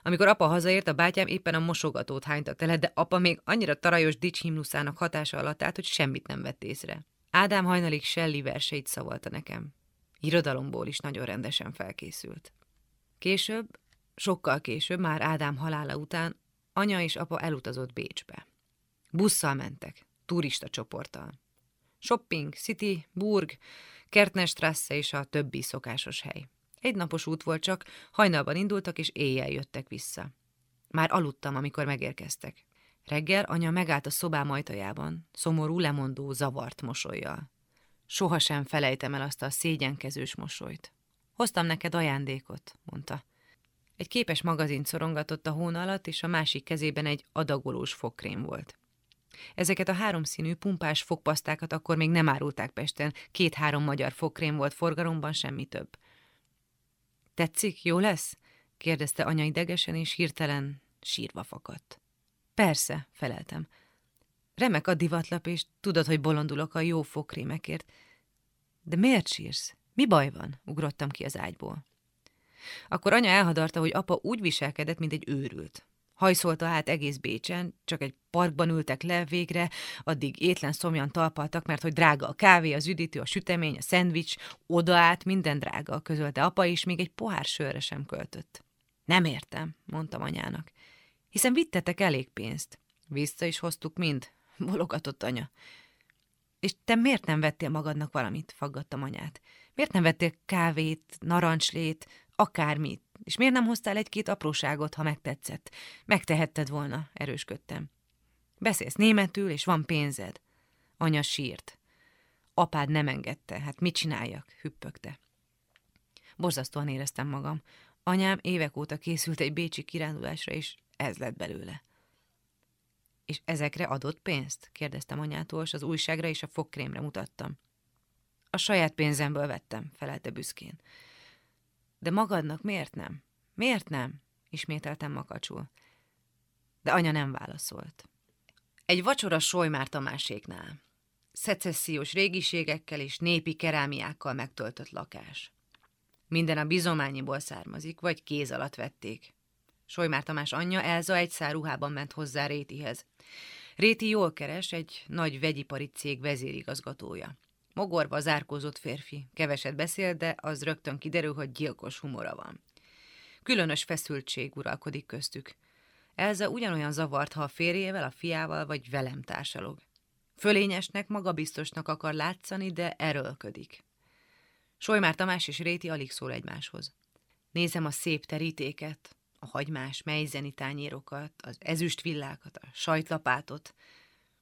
Amikor apa hazaért, a bátyám éppen a mosogatót hányta tele, de apa még annyira tarajos dicshimnuszának hatása alatt állt, hogy semmit nem vett észre. Ádám hajnalig Shelley verseit szavalta nekem. Irodalomból is nagyon rendesen felkészült. Később, sokkal később, már Ádám halála után, anya és apa elutazott Bécsbe. Busszal mentek, turista csoporttal. Shopping, City, Burg, Kertnestrasse és a többi szokásos hely. Egy napos út volt csak, hajnalban indultak és éjjel jöttek vissza. Már aludtam, amikor megérkeztek. Reggel anya megállt a szobám ajtajában, szomorú, lemondó, zavart mosolyjal. Sohasem felejtem el azt a szégyenkezős mosolyt. Hoztam neked ajándékot, mondta. Egy képes magazint szorongatott a hón alatt, és a másik kezében egy adagolós fogkrém volt. Ezeket a háromszínű pumpás fogpasztákat akkor még nem árulták Pesten, két-három magyar fogkrém volt forgalomban, semmi több. Tetszik, jó lesz? kérdezte anya idegesen, és hirtelen sírva fakadt. Persze, feleltem. Remek a divatlap, és tudod, hogy bolondulok a jó fogkrémekért. De miért sírsz? Mi baj van? Ugrottam ki az ágyból. Akkor anya elhadarta, hogy apa úgy viselkedett, mint egy őrült. Hajszolta át egész Bécsen, csak egy parkban ültek le végre, addig étlen szomjan talpaltak, mert hogy drága a kávé, az üdítő, a sütemény, a szendvics, oda át minden drága, közölte apa, és még egy pohár sörre sem költött. Nem értem, mondtam anyának. Hiszen vittetek elég pénzt. Vissza is hoztuk mind, (laughs) bologatott anya. És te miért nem vettél magadnak valamit, faggattam anyát. Miért nem vettél kávét, narancslét, akármit? És miért nem hoztál egy-két apróságot, ha megtetszett? Megtehetted volna, erősködtem. Beszélsz németül, és van pénzed. Anya sírt. Apád nem engedte, hát mit csináljak? Hüppögte. Borzasztóan éreztem magam. Anyám évek óta készült egy bécsi kirándulásra, és ez lett belőle. És ezekre adott pénzt? kérdeztem anyától, és az újságra és a fogkrémre mutattam. A saját pénzemből vettem, felelte büszkén. De magadnak miért nem? Miért nem? Ismételtem makacsul. De anya nem válaszolt. Egy vacsora Solymár Tamáséknál. Szecessziós régiségekkel és népi kerámiákkal megtöltött lakás. Minden a bizományiból származik, vagy kéz alatt vették. Solymár Tamás anyja Elza egy ruhában ment hozzá Rétihez. Réti jól keres, egy nagy vegyipari cég vezérigazgatója. Mogorva zárkózott férfi, keveset beszél, de az rögtön kiderül, hogy gyilkos humora van. Különös feszültség uralkodik köztük. Elza ugyanolyan zavart, ha a férjével, a fiával vagy velem társalog. Fölényesnek, magabiztosnak akar látszani, de erőlködik. Solymár Tamás és Réti alig szól egymáshoz. Nézem a szép terítéket, a hagymás mejzeni tányérokat, az ezüstvillákat, a sajtlapátot.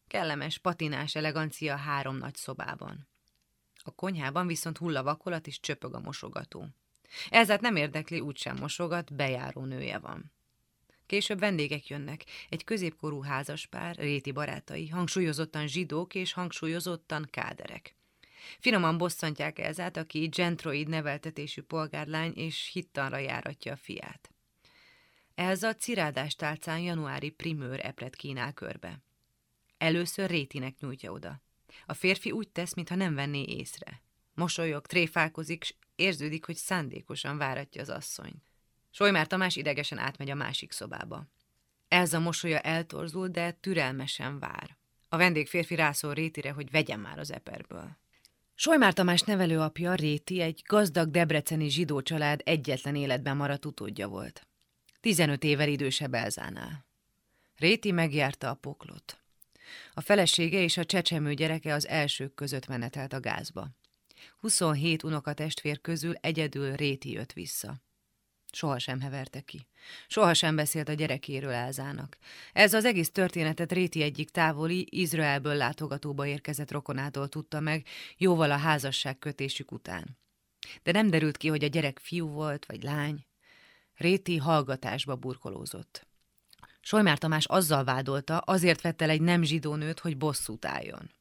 Kellemes, patinás elegancia három nagy szobában. A konyhában viszont hull a vakolat és csöpög a mosogató. Ezért nem érdekli, úgysem mosogat, bejáró nője van. Később vendégek jönnek, egy középkorú házaspár, réti barátai, hangsúlyozottan zsidók és hangsúlyozottan káderek. Finoman bosszantják Elzát, aki gentroid neveltetésű polgárlány és hittanra járatja a fiát. Elza cirádás tálcán januári primőr epret kínál körbe. Először Rétinek nyújtja oda. A férfi úgy tesz, mintha nem venné észre. Mosolyog, tréfálkozik, s érződik, hogy szándékosan váratja az asszony. Solymár Tamás idegesen átmegy a másik szobába. Elza mosolya eltorzul, de türelmesen vár. A vendég férfi rászól Rétire, hogy vegyen már az eperből. Solymár Tamás nevelőapja, Réti, egy gazdag debreceni zsidó család egyetlen életben maradt utódja volt. 15 évvel idősebb Elzánál. Réti megjárta a poklot. A felesége és a csecsemő gyereke az elsők között menetelt a gázba. 27 unokatestvér közül egyedül Réti jött vissza. Sohasem heverte ki. Sohasem beszélt a gyerekéről Elzának. Ez az egész történetet Réti egyik távoli, Izraelből látogatóba érkezett rokonától tudta meg, jóval a házasság kötésük után. De nem derült ki, hogy a gyerek fiú volt, vagy lány. Réti hallgatásba burkolózott. Solymár Tamás azzal vádolta, azért vett el egy nem zsidó nőt, hogy bosszút álljon.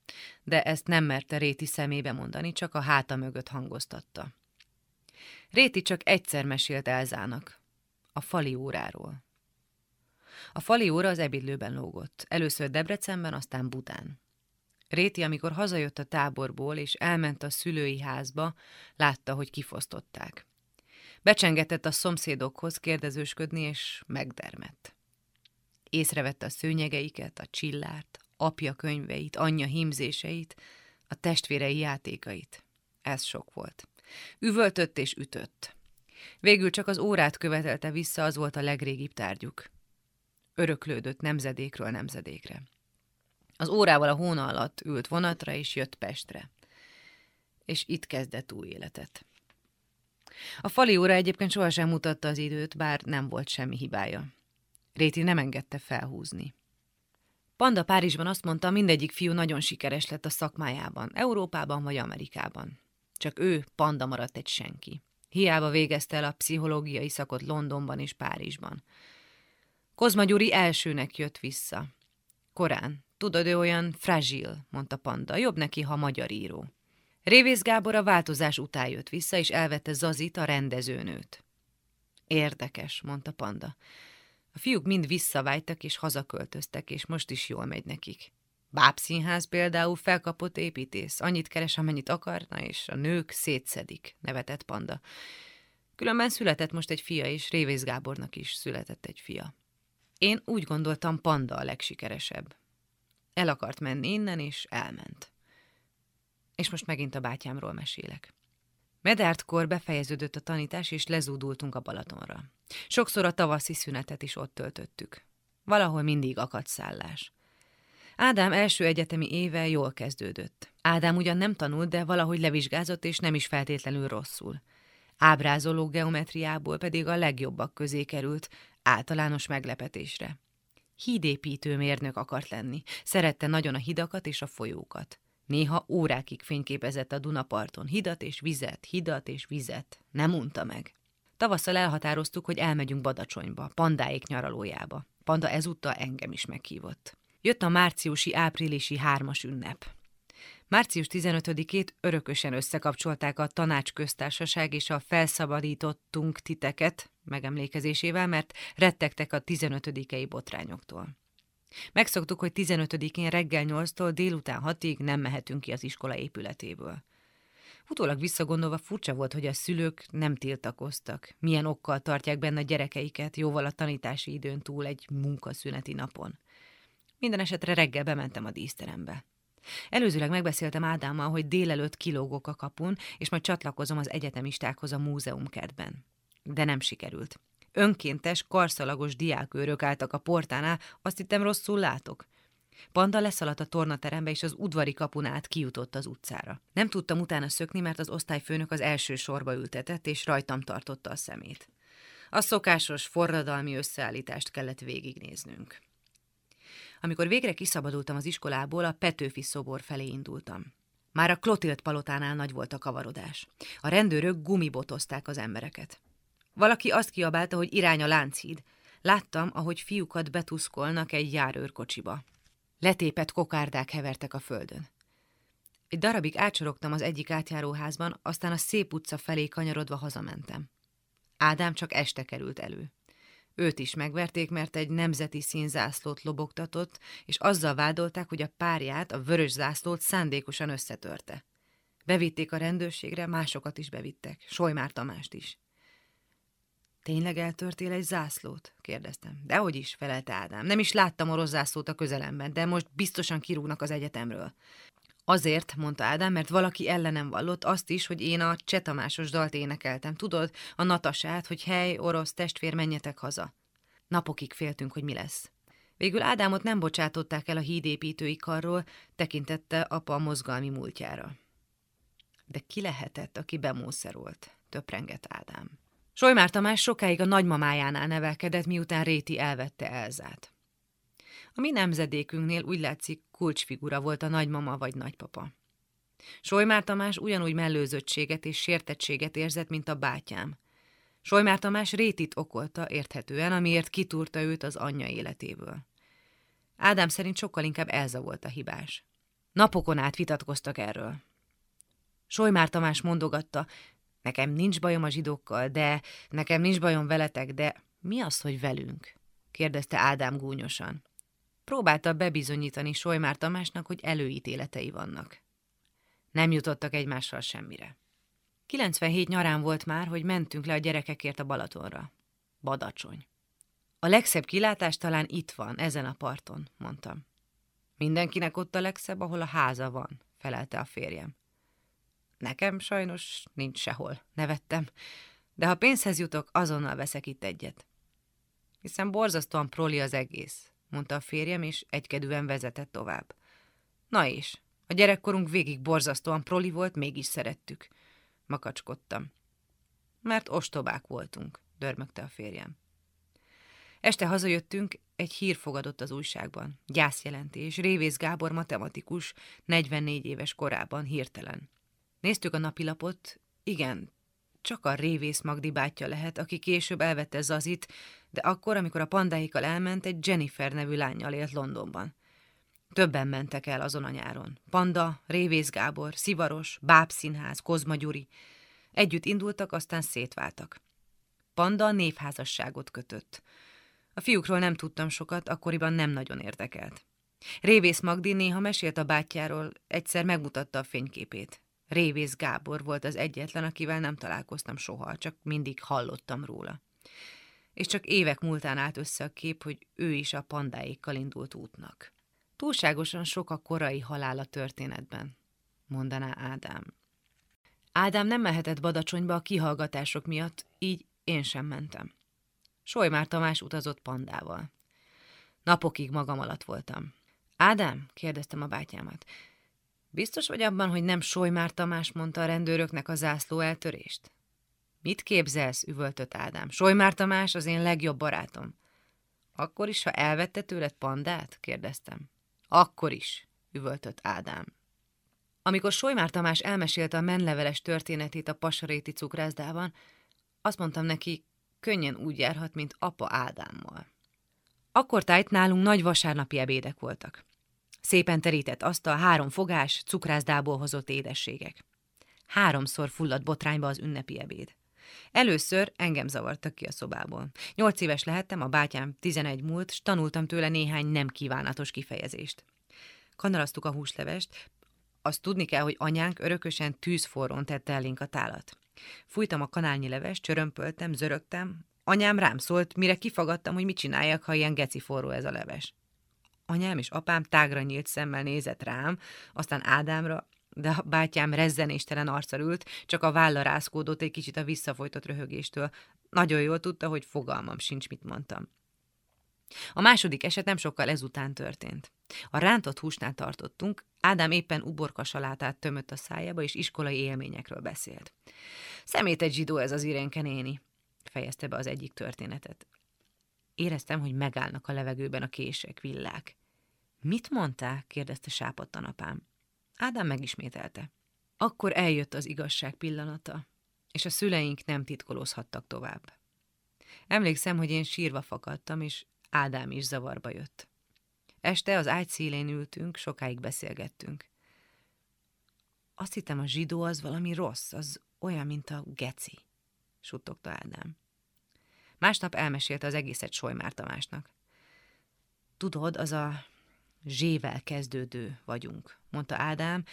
De ezt nem merte Réti szemébe mondani, csak a háta mögött hangoztatta. Réti csak egyszer mesélt Elzának. A fali óráról. A fali óra az ebédlőben lógott. Először Debrecenben, aztán Budán. Réti, amikor hazajött a táborból, és elment a szülői házba, látta, hogy kifosztották. Becsengetett a szomszédokhoz kérdezősködni, és megdermett. Észrevette a szőnyegeiket, a csillárt, apja könyveit, anyja hímzéseit, a testvérei játékait. Ez sok volt. Üvöltött és ütött. Végül csak az órát követelte vissza, az volt a legrégibb tárgyuk. Öröklődött nemzedékről nemzedékre. Az órával a hóna alatt ült vonatra, és jött Pestre. És itt kezdett új életet. A fali óra egyébként sohasem mutatta az időt, bár nem volt semmi hibája. Réti nem engedte felhúzni. Panda Párizsban azt mondta, mindegyik fiú nagyon sikeres lett a szakmájában, Európában vagy Amerikában. Csak ő, Panda maradt egy senki. Hiába végezte el a pszichológiai szakot Londonban és Párizsban. Kozma Gyuri elsőnek jött vissza. Korán. Tudod, ő olyan fragil, mondta Panda. Jobb neki, ha magyar író. Révész Gábor a változás után jött vissza, és elvette Zazit, a rendezőnőt. Érdekes, mondta Panda. A fiúk mind visszavájtak és hazaköltöztek, és most is jól megy nekik. Bábszínház például felkapott építész, annyit keres, amennyit akarna, és a nők szétszedik, nevetett Panda. Különben született most egy fia, és Révész Gábornak is született egy fia. Én úgy gondoltam, Panda a legsikeresebb. El akart menni innen, és elment. És most megint a bátyámról mesélek. Medártkor befejeződött a tanítás, és lezúdultunk a Balatonra. Sokszor a tavaszi szünetet is ott töltöttük. Valahol mindig akadt szállás. Ádám első egyetemi éve jól kezdődött. Ádám ugyan nem tanult, de valahogy levizsgázott, és nem is feltétlenül rosszul. Ábrázoló geometriából pedig a legjobbak közé került, általános meglepetésre. Hídépítő mérnök akart lenni. Szerette nagyon a hidakat és a folyókat. Néha órákig fényképezett a Dunaparton hidat és vizet, hidat és vizet. Nem unta meg. Tavasszal elhatároztuk, hogy elmegyünk Badacsonyba, pandáik nyaralójába. Panda ezúttal engem is meghívott. Jött a márciusi-áprilisi hármas ünnep. Március 15-ét örökösen összekapcsolták a tanácsköztársaság és a felszabadítottunk titeket megemlékezésével, mert rettegtek a 15-ei botrányoktól. Megszoktuk, hogy 15-én reggel 8-tól délután 6-ig nem mehetünk ki az iskola épületéből. Utólag visszagondolva furcsa volt, hogy a szülők nem tiltakoztak. Milyen okkal tartják benne a gyerekeiket jóval a tanítási időn túl egy munkaszüneti napon. Minden esetre reggel bementem a díszterembe. Előzőleg megbeszéltem Ádámmal, hogy délelőtt kilógok a kapun, és majd csatlakozom az egyetemistákhoz a múzeumkertben. De nem sikerült. Önkéntes, karszalagos diákőrök álltak a portánál, azt hittem rosszul látok. Panda leszaladt a tornaterembe, és az udvari kapun át kijutott az utcára. Nem tudtam utána szökni, mert az osztályfőnök az első sorba ültetett, és rajtam tartotta a szemét. A szokásos forradalmi összeállítást kellett végignéznünk. Amikor végre kiszabadultam az iskolából, a Petőfi szobor felé indultam. Már a Klotilt palotánál nagy volt a kavarodás. A rendőrök gumibotozták az embereket. Valaki azt kiabálta, hogy irány a Lánchíd. Láttam, ahogy fiúkat betuszkolnak egy járőrkocsiba. Letépet kokárdák hevertek a földön. Egy darabig átsorogtam az egyik átjáróházban, aztán a szép utca felé kanyarodva hazamentem. Ádám csak este került elő. Őt is megverték, mert egy nemzeti színzászlót lobogtatott, és azzal vádolták, hogy a párját, a vörös zászlót szándékosan összetörte. Bevitték a rendőrségre, másokat is bevittek, Solymár Tamást is. Tényleg eltörtél egy zászlót? kérdeztem. Dehogy is, felelte Ádám. Nem is láttam orosz zászlót a közelemben, de most biztosan kirúgnak az egyetemről. Azért, mondta Ádám, mert valaki ellenem vallott azt is, hogy én a csetamásos dalt énekeltem. Tudod, a natasát, hogy hely, orosz, testvér, menjetek haza. Napokig féltünk, hogy mi lesz. Végül Ádámot nem bocsátották el a hídépítői karról, tekintette apa a mozgalmi múltjára. De ki lehetett, aki bemószerolt? Töprengett Ádám. Solymár Tamás sokáig a nagymamájánál nevelkedett, miután Réti elvette Elzát. A mi nemzedékünknél úgy látszik kulcsfigura volt a nagymama vagy nagypapa. Solymár Tamás ugyanúgy mellőzöttséget és sértettséget érzett, mint a bátyám. Solymár Tamás Rétit okolta érthetően, amiért kitúrta őt az anyja életéből. Ádám szerint sokkal inkább Elza volt a hibás. Napokon át vitatkoztak erről. Solymár Tamás mondogatta, nekem nincs bajom a zsidókkal, de nekem nincs bajom veletek, de mi az, hogy velünk? kérdezte Ádám gúnyosan. Próbálta bebizonyítani Solymár Tamásnak, hogy előítéletei vannak. Nem jutottak egymással semmire. 97 nyarán volt már, hogy mentünk le a gyerekekért a Balatonra. Badacsony. A legszebb kilátás talán itt van, ezen a parton, mondtam. Mindenkinek ott a legszebb, ahol a háza van, felelte a férjem. Nekem sajnos nincs sehol, nevettem, de ha pénzhez jutok, azonnal veszek itt egyet. Hiszen borzasztóan proli az egész mondta a férjem, és egykedűen vezetett tovább. Na és, a gyerekkorunk végig borzasztóan proli volt, mégis szerettük. Makacskodtam. Mert ostobák voltunk, dörmögte a férjem. Este hazajöttünk, egy hír fogadott az újságban. Gyászjelentés, Révész Gábor matematikus, 44 éves korában, hirtelen. Néztük a napilapot, igen, csak a Révész Magdi bátyja lehet, aki később elvette Zazit, de akkor, amikor a pandáikkal elment, egy Jennifer nevű lányjal élt Londonban. Többen mentek el azon a nyáron. Panda, Révész Gábor, Szivaros, Bábszínház, Kozma Gyuri. Együtt indultak, aztán szétváltak. Panda névházasságot kötött. A fiúkról nem tudtam sokat, akkoriban nem nagyon érdekelt. Révész Magdi néha mesélt a bátyjáról, egyszer megmutatta a fényképét. Révész Gábor volt az egyetlen, akivel nem találkoztam soha, csak mindig hallottam róla. És csak évek múltán állt össze a kép, hogy ő is a pandáikkal indult útnak. Túlságosan sok a korai halál a történetben, mondaná Ádám. Ádám nem mehetett Badacsonyba a kihallgatások miatt, így én sem mentem. Solymár Tamás utazott pandával. Napokig magam alatt voltam. Ádám? kérdeztem a bátyámat. Biztos vagy abban, hogy nem Solymár Tamás mondta a rendőröknek a zászló eltörést? Mit képzelsz? üvöltött Ádám. Solymár Tamás az én legjobb barátom. Akkor is, ha elvette tőled pandát? kérdeztem. Akkor is, üvöltött Ádám. Amikor Solymár Tamás elmesélte a menleveles történetét a pasaréti cukrászdában, azt mondtam neki, könnyen úgy járhat, mint apa Ádámmal. Akkor tájt nálunk nagy vasárnapi ebédek voltak. Szépen terített asztal, három fogás, cukrászdából hozott édességek. Háromszor fulladt botrányba az ünnepi ebéd. Először engem zavartak ki a szobából. Nyolc éves lehettem, a bátyám tizenegy múlt, s tanultam tőle néhány nem kívánatos kifejezést. Kanaraztuk a húslevest, azt tudni kell, hogy anyánk örökösen tűzforrón tette elénk a tálat. Fújtam a kanálnyi leves, csörömpöltem, zörögtem. Anyám rám szólt, mire kifagadtam, hogy mit csináljak, ha ilyen geci forró ez a leves. Anyám és apám tágra nyílt szemmel nézett rám, aztán Ádámra, de a bátyám rezzenéstelen arccal ült, csak a válla rászkódott egy kicsit a visszafolytott röhögéstől. Nagyon jól tudta, hogy fogalmam sincs, mit mondtam. A második eset nem sokkal ezután történt. A rántott húsnál tartottunk, Ádám éppen uborka salátát tömött a szájába, és iskolai élményekről beszélt. Szemét egy zsidó ez az Irenke néni, fejezte be az egyik történetet. Éreztem, hogy megállnak a levegőben a kések, villák. Mit mondták? kérdezte sápadtan apám. Ádám megismételte. Akkor eljött az igazság pillanata, és a szüleink nem titkolózhattak tovább. Emlékszem, hogy én sírva fakadtam, és Ádám is zavarba jött. Este az ágy szélén ültünk, sokáig beszélgettünk. Azt hittem, a zsidó az valami rossz, az olyan, mint a geci, suttogta Ádám. Másnap elmesélte az egészet Solymár Tamásnak. Tudod, az a zsével kezdődő vagyunk, mondta Ádám,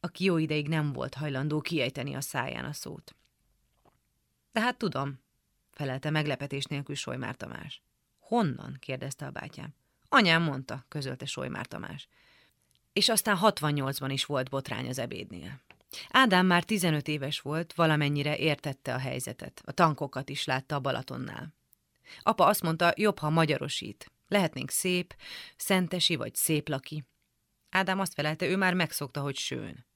aki jó ideig nem volt hajlandó kiejteni a száján a szót. De hát tudom, felelte meglepetés nélkül Solymár Tamás. Honnan? kérdezte a bátyám. Anyám mondta, közölte Solymár Tamás. És aztán 68-ban is volt botrány az ebédnél. Ádám már 15 éves volt, valamennyire értette a helyzetet. A tankokat is látta a Balatonnál. Apa azt mondta, jobb, ha magyarosít. Lehetnénk szép, szentesi vagy szép laki. Ádám azt felelte, ő már megszokta, hogy sőn.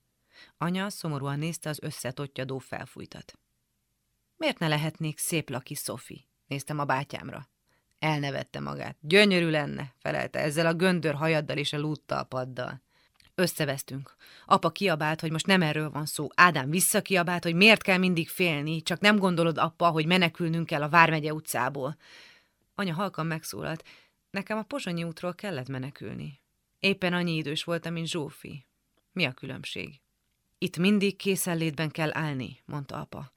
Anya szomorúan nézte az összetotyadó felfújtat. Miért ne lehetnék szép laki, Szofi? Néztem a bátyámra. Elnevette magát. Gyönyörű lenne, felelte ezzel a göndör hajaddal és a lúttalpaddal. Összevesztünk. Apa kiabált, hogy most nem erről van szó. Ádám visszakiabált, hogy miért kell mindig félni, csak nem gondolod, apa, hogy menekülnünk kell a Vármegye utcából. Anya halkan megszólalt. Nekem a Pozsonyi útról kellett menekülni. Éppen annyi idős voltam, mint Zsófi. Mi a különbség? Itt mindig készenlétben kell állni, mondta apa.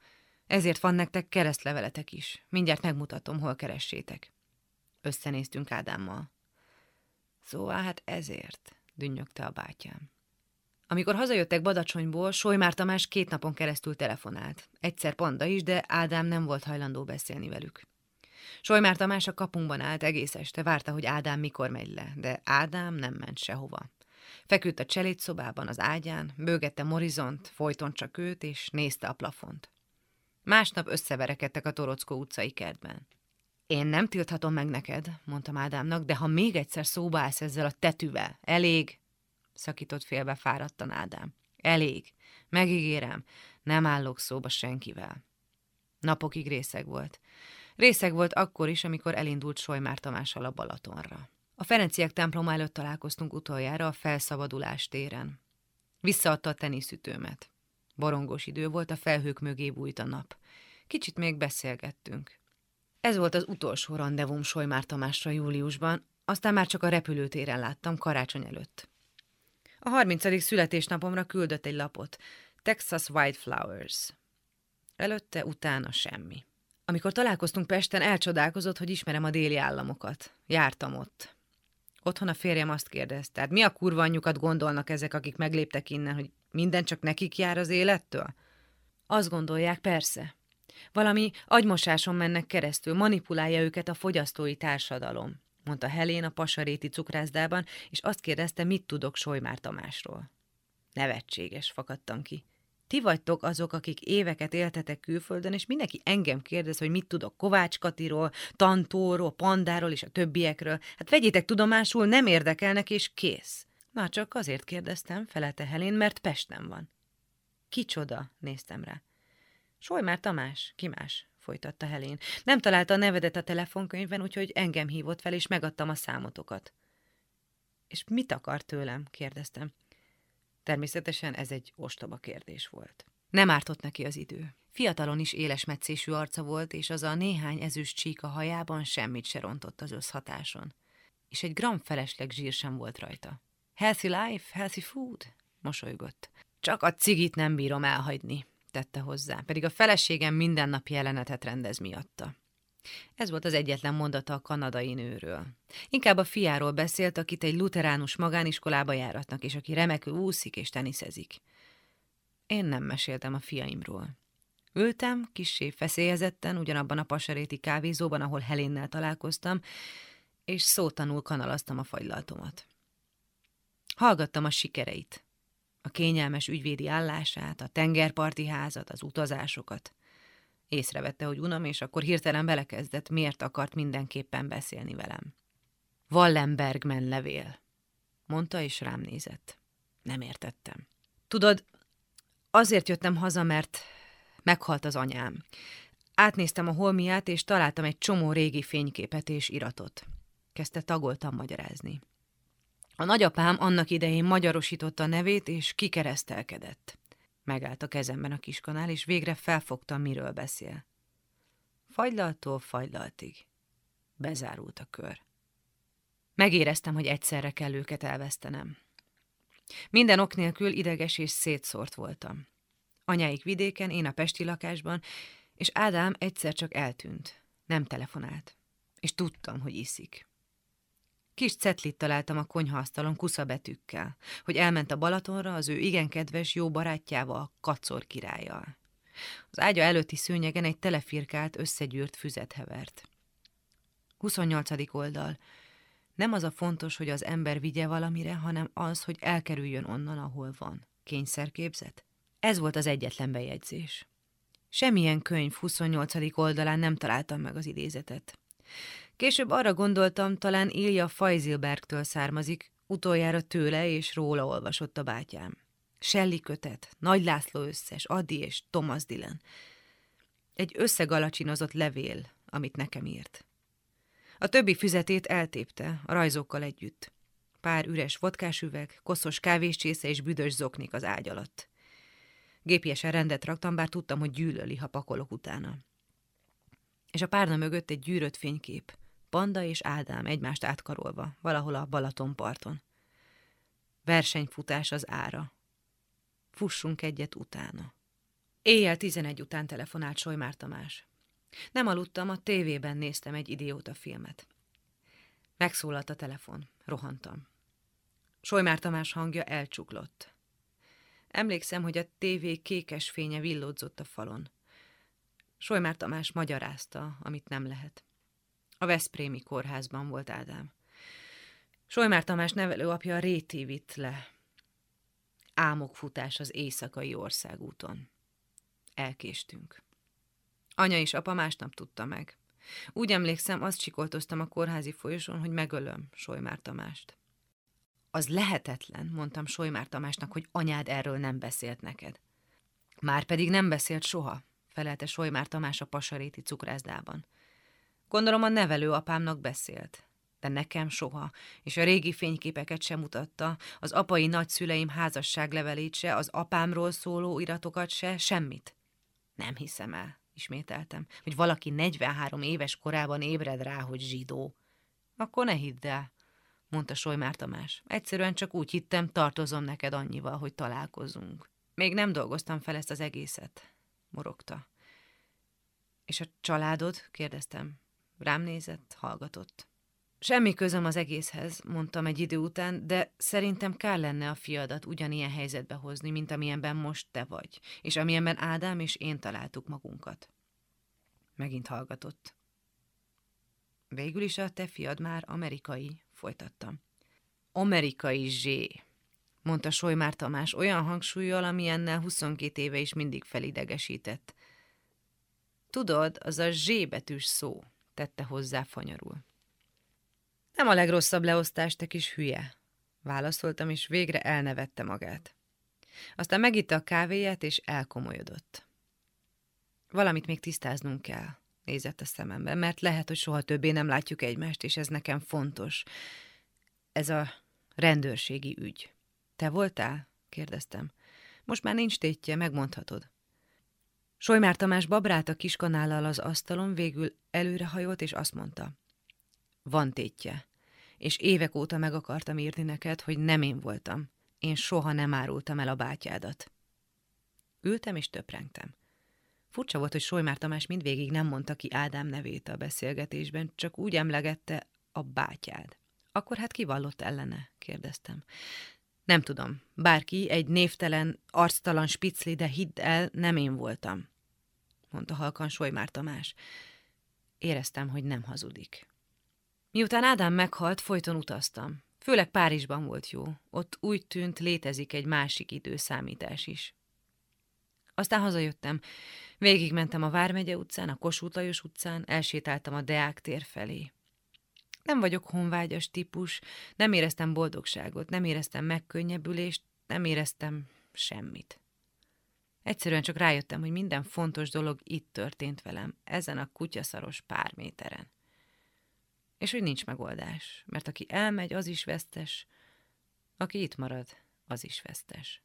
Ezért van nektek keresztleveletek is. Mindjárt megmutatom, hol keressétek. Összenéztünk Ádámmal. Szóval hát ezért, dünnyögte a bátyám. Amikor hazajöttek Badacsonyból, Solymár Tamás két napon keresztül telefonált. Egyszer Panda is, de Ádám nem volt hajlandó beszélni velük. Solymár Tamás a kapunkban állt egész este, várta, hogy Ádám mikor megy le, de Ádám nem ment sehova. Feküdt a cselédszobában az ágyán, bőgette Morizont, folyton csak őt, és nézte a plafont. Másnap összeverekedtek a Torockó utcai kertben. Én nem tilthatom meg neked, mondtam Ádámnak, de ha még egyszer szóba állsz ezzel a tetűvel, elég, szakított félbe fáradtan Ádám. Elég. Megígérem, nem állok szóba senkivel. Napokig részeg volt. Részeg volt akkor is, amikor elindult Solymár Tamással a Balatonra. A Ferenciek temploma előtt találkoztunk utoljára a felszabadulás téren. Visszaadta a teniszütőmet. Borongos idő volt, a felhők mögé bújt a nap. Kicsit még beszélgettünk. Ez volt az utolsó rendezvum Solymár Tamásra júliusban, aztán már csak a repülőtéren láttam karácsony előtt. A 30. születésnapomra küldött egy lapot. Texas Wildflowers. Előtte, utána semmi. Amikor találkoztunk Pesten, elcsodálkozott, hogy ismerem a déli államokat. Jártam ott. Otthon a férjem azt kérdezte, hát mi a kurva anyjukat gondolnak ezek, akik megléptek innen, hogy minden csak nekik jár az élettől? Azt gondolják, persze. Valami agymosáson mennek keresztül, manipulálja őket a fogyasztói társadalom, mondta Helén a pasaréti cukrászdában, és azt kérdezte, mit tudok Solymár Tamásról. Nevetséges, fakadtam ki. Ti vagytok azok, akik éveket éltetek külföldön, és mindenki engem kérdez, hogy mit tudok Kovács Katiról, Tantóról, Pandáról és a többiekről. Hát vegyétek tudomásul, nem érdekelnek, és kész. Na, csak azért kérdeztem, felelte Helén, mert Pesten van. Kicsoda? néztem rá. Solymár Tamás, ki más? folytatta Helén. Nem találta a nevedet a telefonkönyvben, úgyhogy engem hívott fel, és megadtam a számotokat. És mit akar tőlem? kérdeztem. Természetesen ez egy ostoba kérdés volt. Nem ártott neki az idő. Fiatalon is éles meccésű arca volt, és az a néhány ezüst csík a hajában semmit se rontott az összhatáson. És egy gram felesleg zsír sem volt rajta. Healthy life, healthy food? mosolygott. Csak a cigit nem bírom elhagyni, tette hozzá, pedig a feleségem mindennapi jelenetet rendez miatta. Ez volt az egyetlen mondata a kanadai nőről. Inkább a fiáról beszélt, akit egy luteránus magániskolába járatnak, és aki remekül úszik és teniszezik. Én nem meséltem a fiaimról. Ültem, kissé feszélyezetten, ugyanabban a pasaréti kávézóban, ahol Helénnel találkoztam, és szótanul kanalaztam a fagylaltomat. Hallgattam a sikereit, a kényelmes ügyvédi állását, a tengerparti házat, az utazásokat. Észrevette, hogy unam, és akkor hirtelen belekezdett, miért akart mindenképpen beszélni velem. Wallenbergmen levél, mondta, és rám nézett. Nem értettem. Tudod, azért jöttem haza, mert meghalt az anyám. Átnéztem a holmiát, és találtam egy csomó régi fényképet és iratot. Kezdte tagoltam magyarázni. A nagyapám annak idején magyarosította a nevét, és kikeresztelkedett. Megállt a kezemben a kiskanál, és végre felfogtam, miről beszél. Fagylaltól fagylaltig. Bezárult a kör. Megéreztem, hogy egyszerre kell őket elvesztenem. Minden ok nélkül ideges és szétszórt voltam. Anyáik vidéken, én a pesti lakásban, és Ádám egyszer csak eltűnt. Nem telefonált. És tudtam, hogy iszik. Kis cetlit találtam a konyhaasztalon kuszabetűkkel, hogy elment a Balatonra az ő igen kedves, jó barátjával, Kacor királlyal. Az ágya előtti szőnyegen egy telefirkált, összegyűrt füzet hevert. 28. oldal. Nem az a fontos, hogy az ember vigye valamire, hanem az, hogy elkerüljön onnan, ahol van. Kényszerképzet? Ez volt az egyetlen bejegyzés. Semmilyen könyv 28. oldalán nem találtam meg az idézetet. Később arra gondoltam, talán Ilja Fajzilbergtől származik, utoljára tőle és róla olvasott a bátyám. Shelley kötet, Nagy László összes, Adi és Thomas Dylan. Egy összegalacsinozott levél, amit nekem írt. A többi füzetét eltépte, a rajzokkal együtt. Pár üres vodkás üveg, koszos kávéscsésze és büdös zoknik az ágy alatt. Gépiesen rendet raktam, bár tudtam, hogy gyűlöli, ha pakolok utána. És a párna mögött egy gyűrött fénykép – Panda és Ádám egymást átkarolva, valahol a Balatonparton. Versenyfutás az ára. Fussunk egyet utána. Éjjel tizenegy után telefonált Solymár Tamás. Nem aludtam, a tévében néztem egy idióta filmet. Megszólalt a telefon. Rohantam. Solymár Tamás hangja elcsuklott. Emlékszem, hogy a tévé kékes fénye villódzott a falon. Solymár Tamás magyarázta, amit nem lehet. A Veszprémi kórházban volt Ádám. Solymár Tamás nevelőapja Réti vitt le. Álmokfutás az éjszakai országúton. Elkéstünk. Anya és apa másnap tudta meg. Úgy emlékszem, azt csikoltoztam a kórházi folyosón, hogy megölöm Solymár Tamást. Az lehetetlen, mondtam Solymár Tamásnak, hogy anyád erről nem beszélt neked. Már pedig nem beszélt soha, felelte Solymár Tamás a pasaréti cukrászdában. Gondolom a nevelő apámnak beszélt, de nekem soha, és a régi fényképeket sem mutatta, az apai nagyszüleim házasságlevelét se, az apámról szóló iratokat se, semmit. Nem hiszem el, ismételtem, hogy valaki 43 éves korában ébred rá, hogy zsidó. Akkor ne hidd el, mondta Solymár Tamás. Egyszerűen csak úgy hittem, tartozom neked annyival, hogy találkozunk. Még nem dolgoztam fel ezt az egészet, morogta. És a családod? kérdeztem. Rám nézett, hallgatott. Semmi közöm az egészhez, mondtam egy idő után, de szerintem kár lenne a fiadat ugyanilyen helyzetbe hozni, mint amilyenben most te vagy, és amilyenben Ádám és én találtuk magunkat. Megint hallgatott. Végül is a te fiad már amerikai, folytattam. Amerikai zsé, mondta Solymár Tamás olyan hangsúlyjal, ami ennél 22 éve is mindig felidegesített. Tudod, az a zsé betűs szó, tette hozzá fanyarul. Nem a legrosszabb leosztás, te kis hülye, válaszoltam, és végre elnevette magát. Aztán megitta a kávéját, és elkomolyodott. Valamit még tisztáznunk kell, nézett a szemembe, mert lehet, hogy soha többé nem látjuk egymást, és ez nekem fontos. Ez a rendőrségi ügy. Te voltál? kérdeztem. Most már nincs tétje, megmondhatod. Solymár Tamás babrált a kiskanállal az asztalon, végül előrehajolt, és azt mondta. Van tétje, és évek óta meg akartam írni neked, hogy nem én voltam. Én soha nem árultam el a bátyádat. Ültem és töprengtem. Furcsa volt, hogy Solymár Tamás mindvégig nem mondta ki Ádám nevét a beszélgetésben, csak úgy emlegette a bátyád. Akkor hát kivallott ellene? kérdeztem. Nem tudom. Bárki, egy névtelen, arctalan spicli, de hidd el, nem én voltam, mondta halkan Solymár Tamás. Éreztem, hogy nem hazudik. Miután Ádám meghalt, folyton utaztam. Főleg Párizsban volt jó. Ott úgy tűnt, létezik egy másik időszámítás is. Aztán hazajöttem. Végigmentem a Vármegye utcán, a Kossuth Lajos utcán, elsétáltam a Deák tér felé. Nem vagyok honvágyas típus, nem éreztem boldogságot, nem éreztem megkönnyebbülést, nem éreztem semmit. Egyszerűen csak rájöttem, hogy minden fontos dolog itt történt velem, ezen a kutyaszaros pár méteren. És hogy nincs megoldás, mert aki elmegy, az is vesztes, aki itt marad, az is vesztes.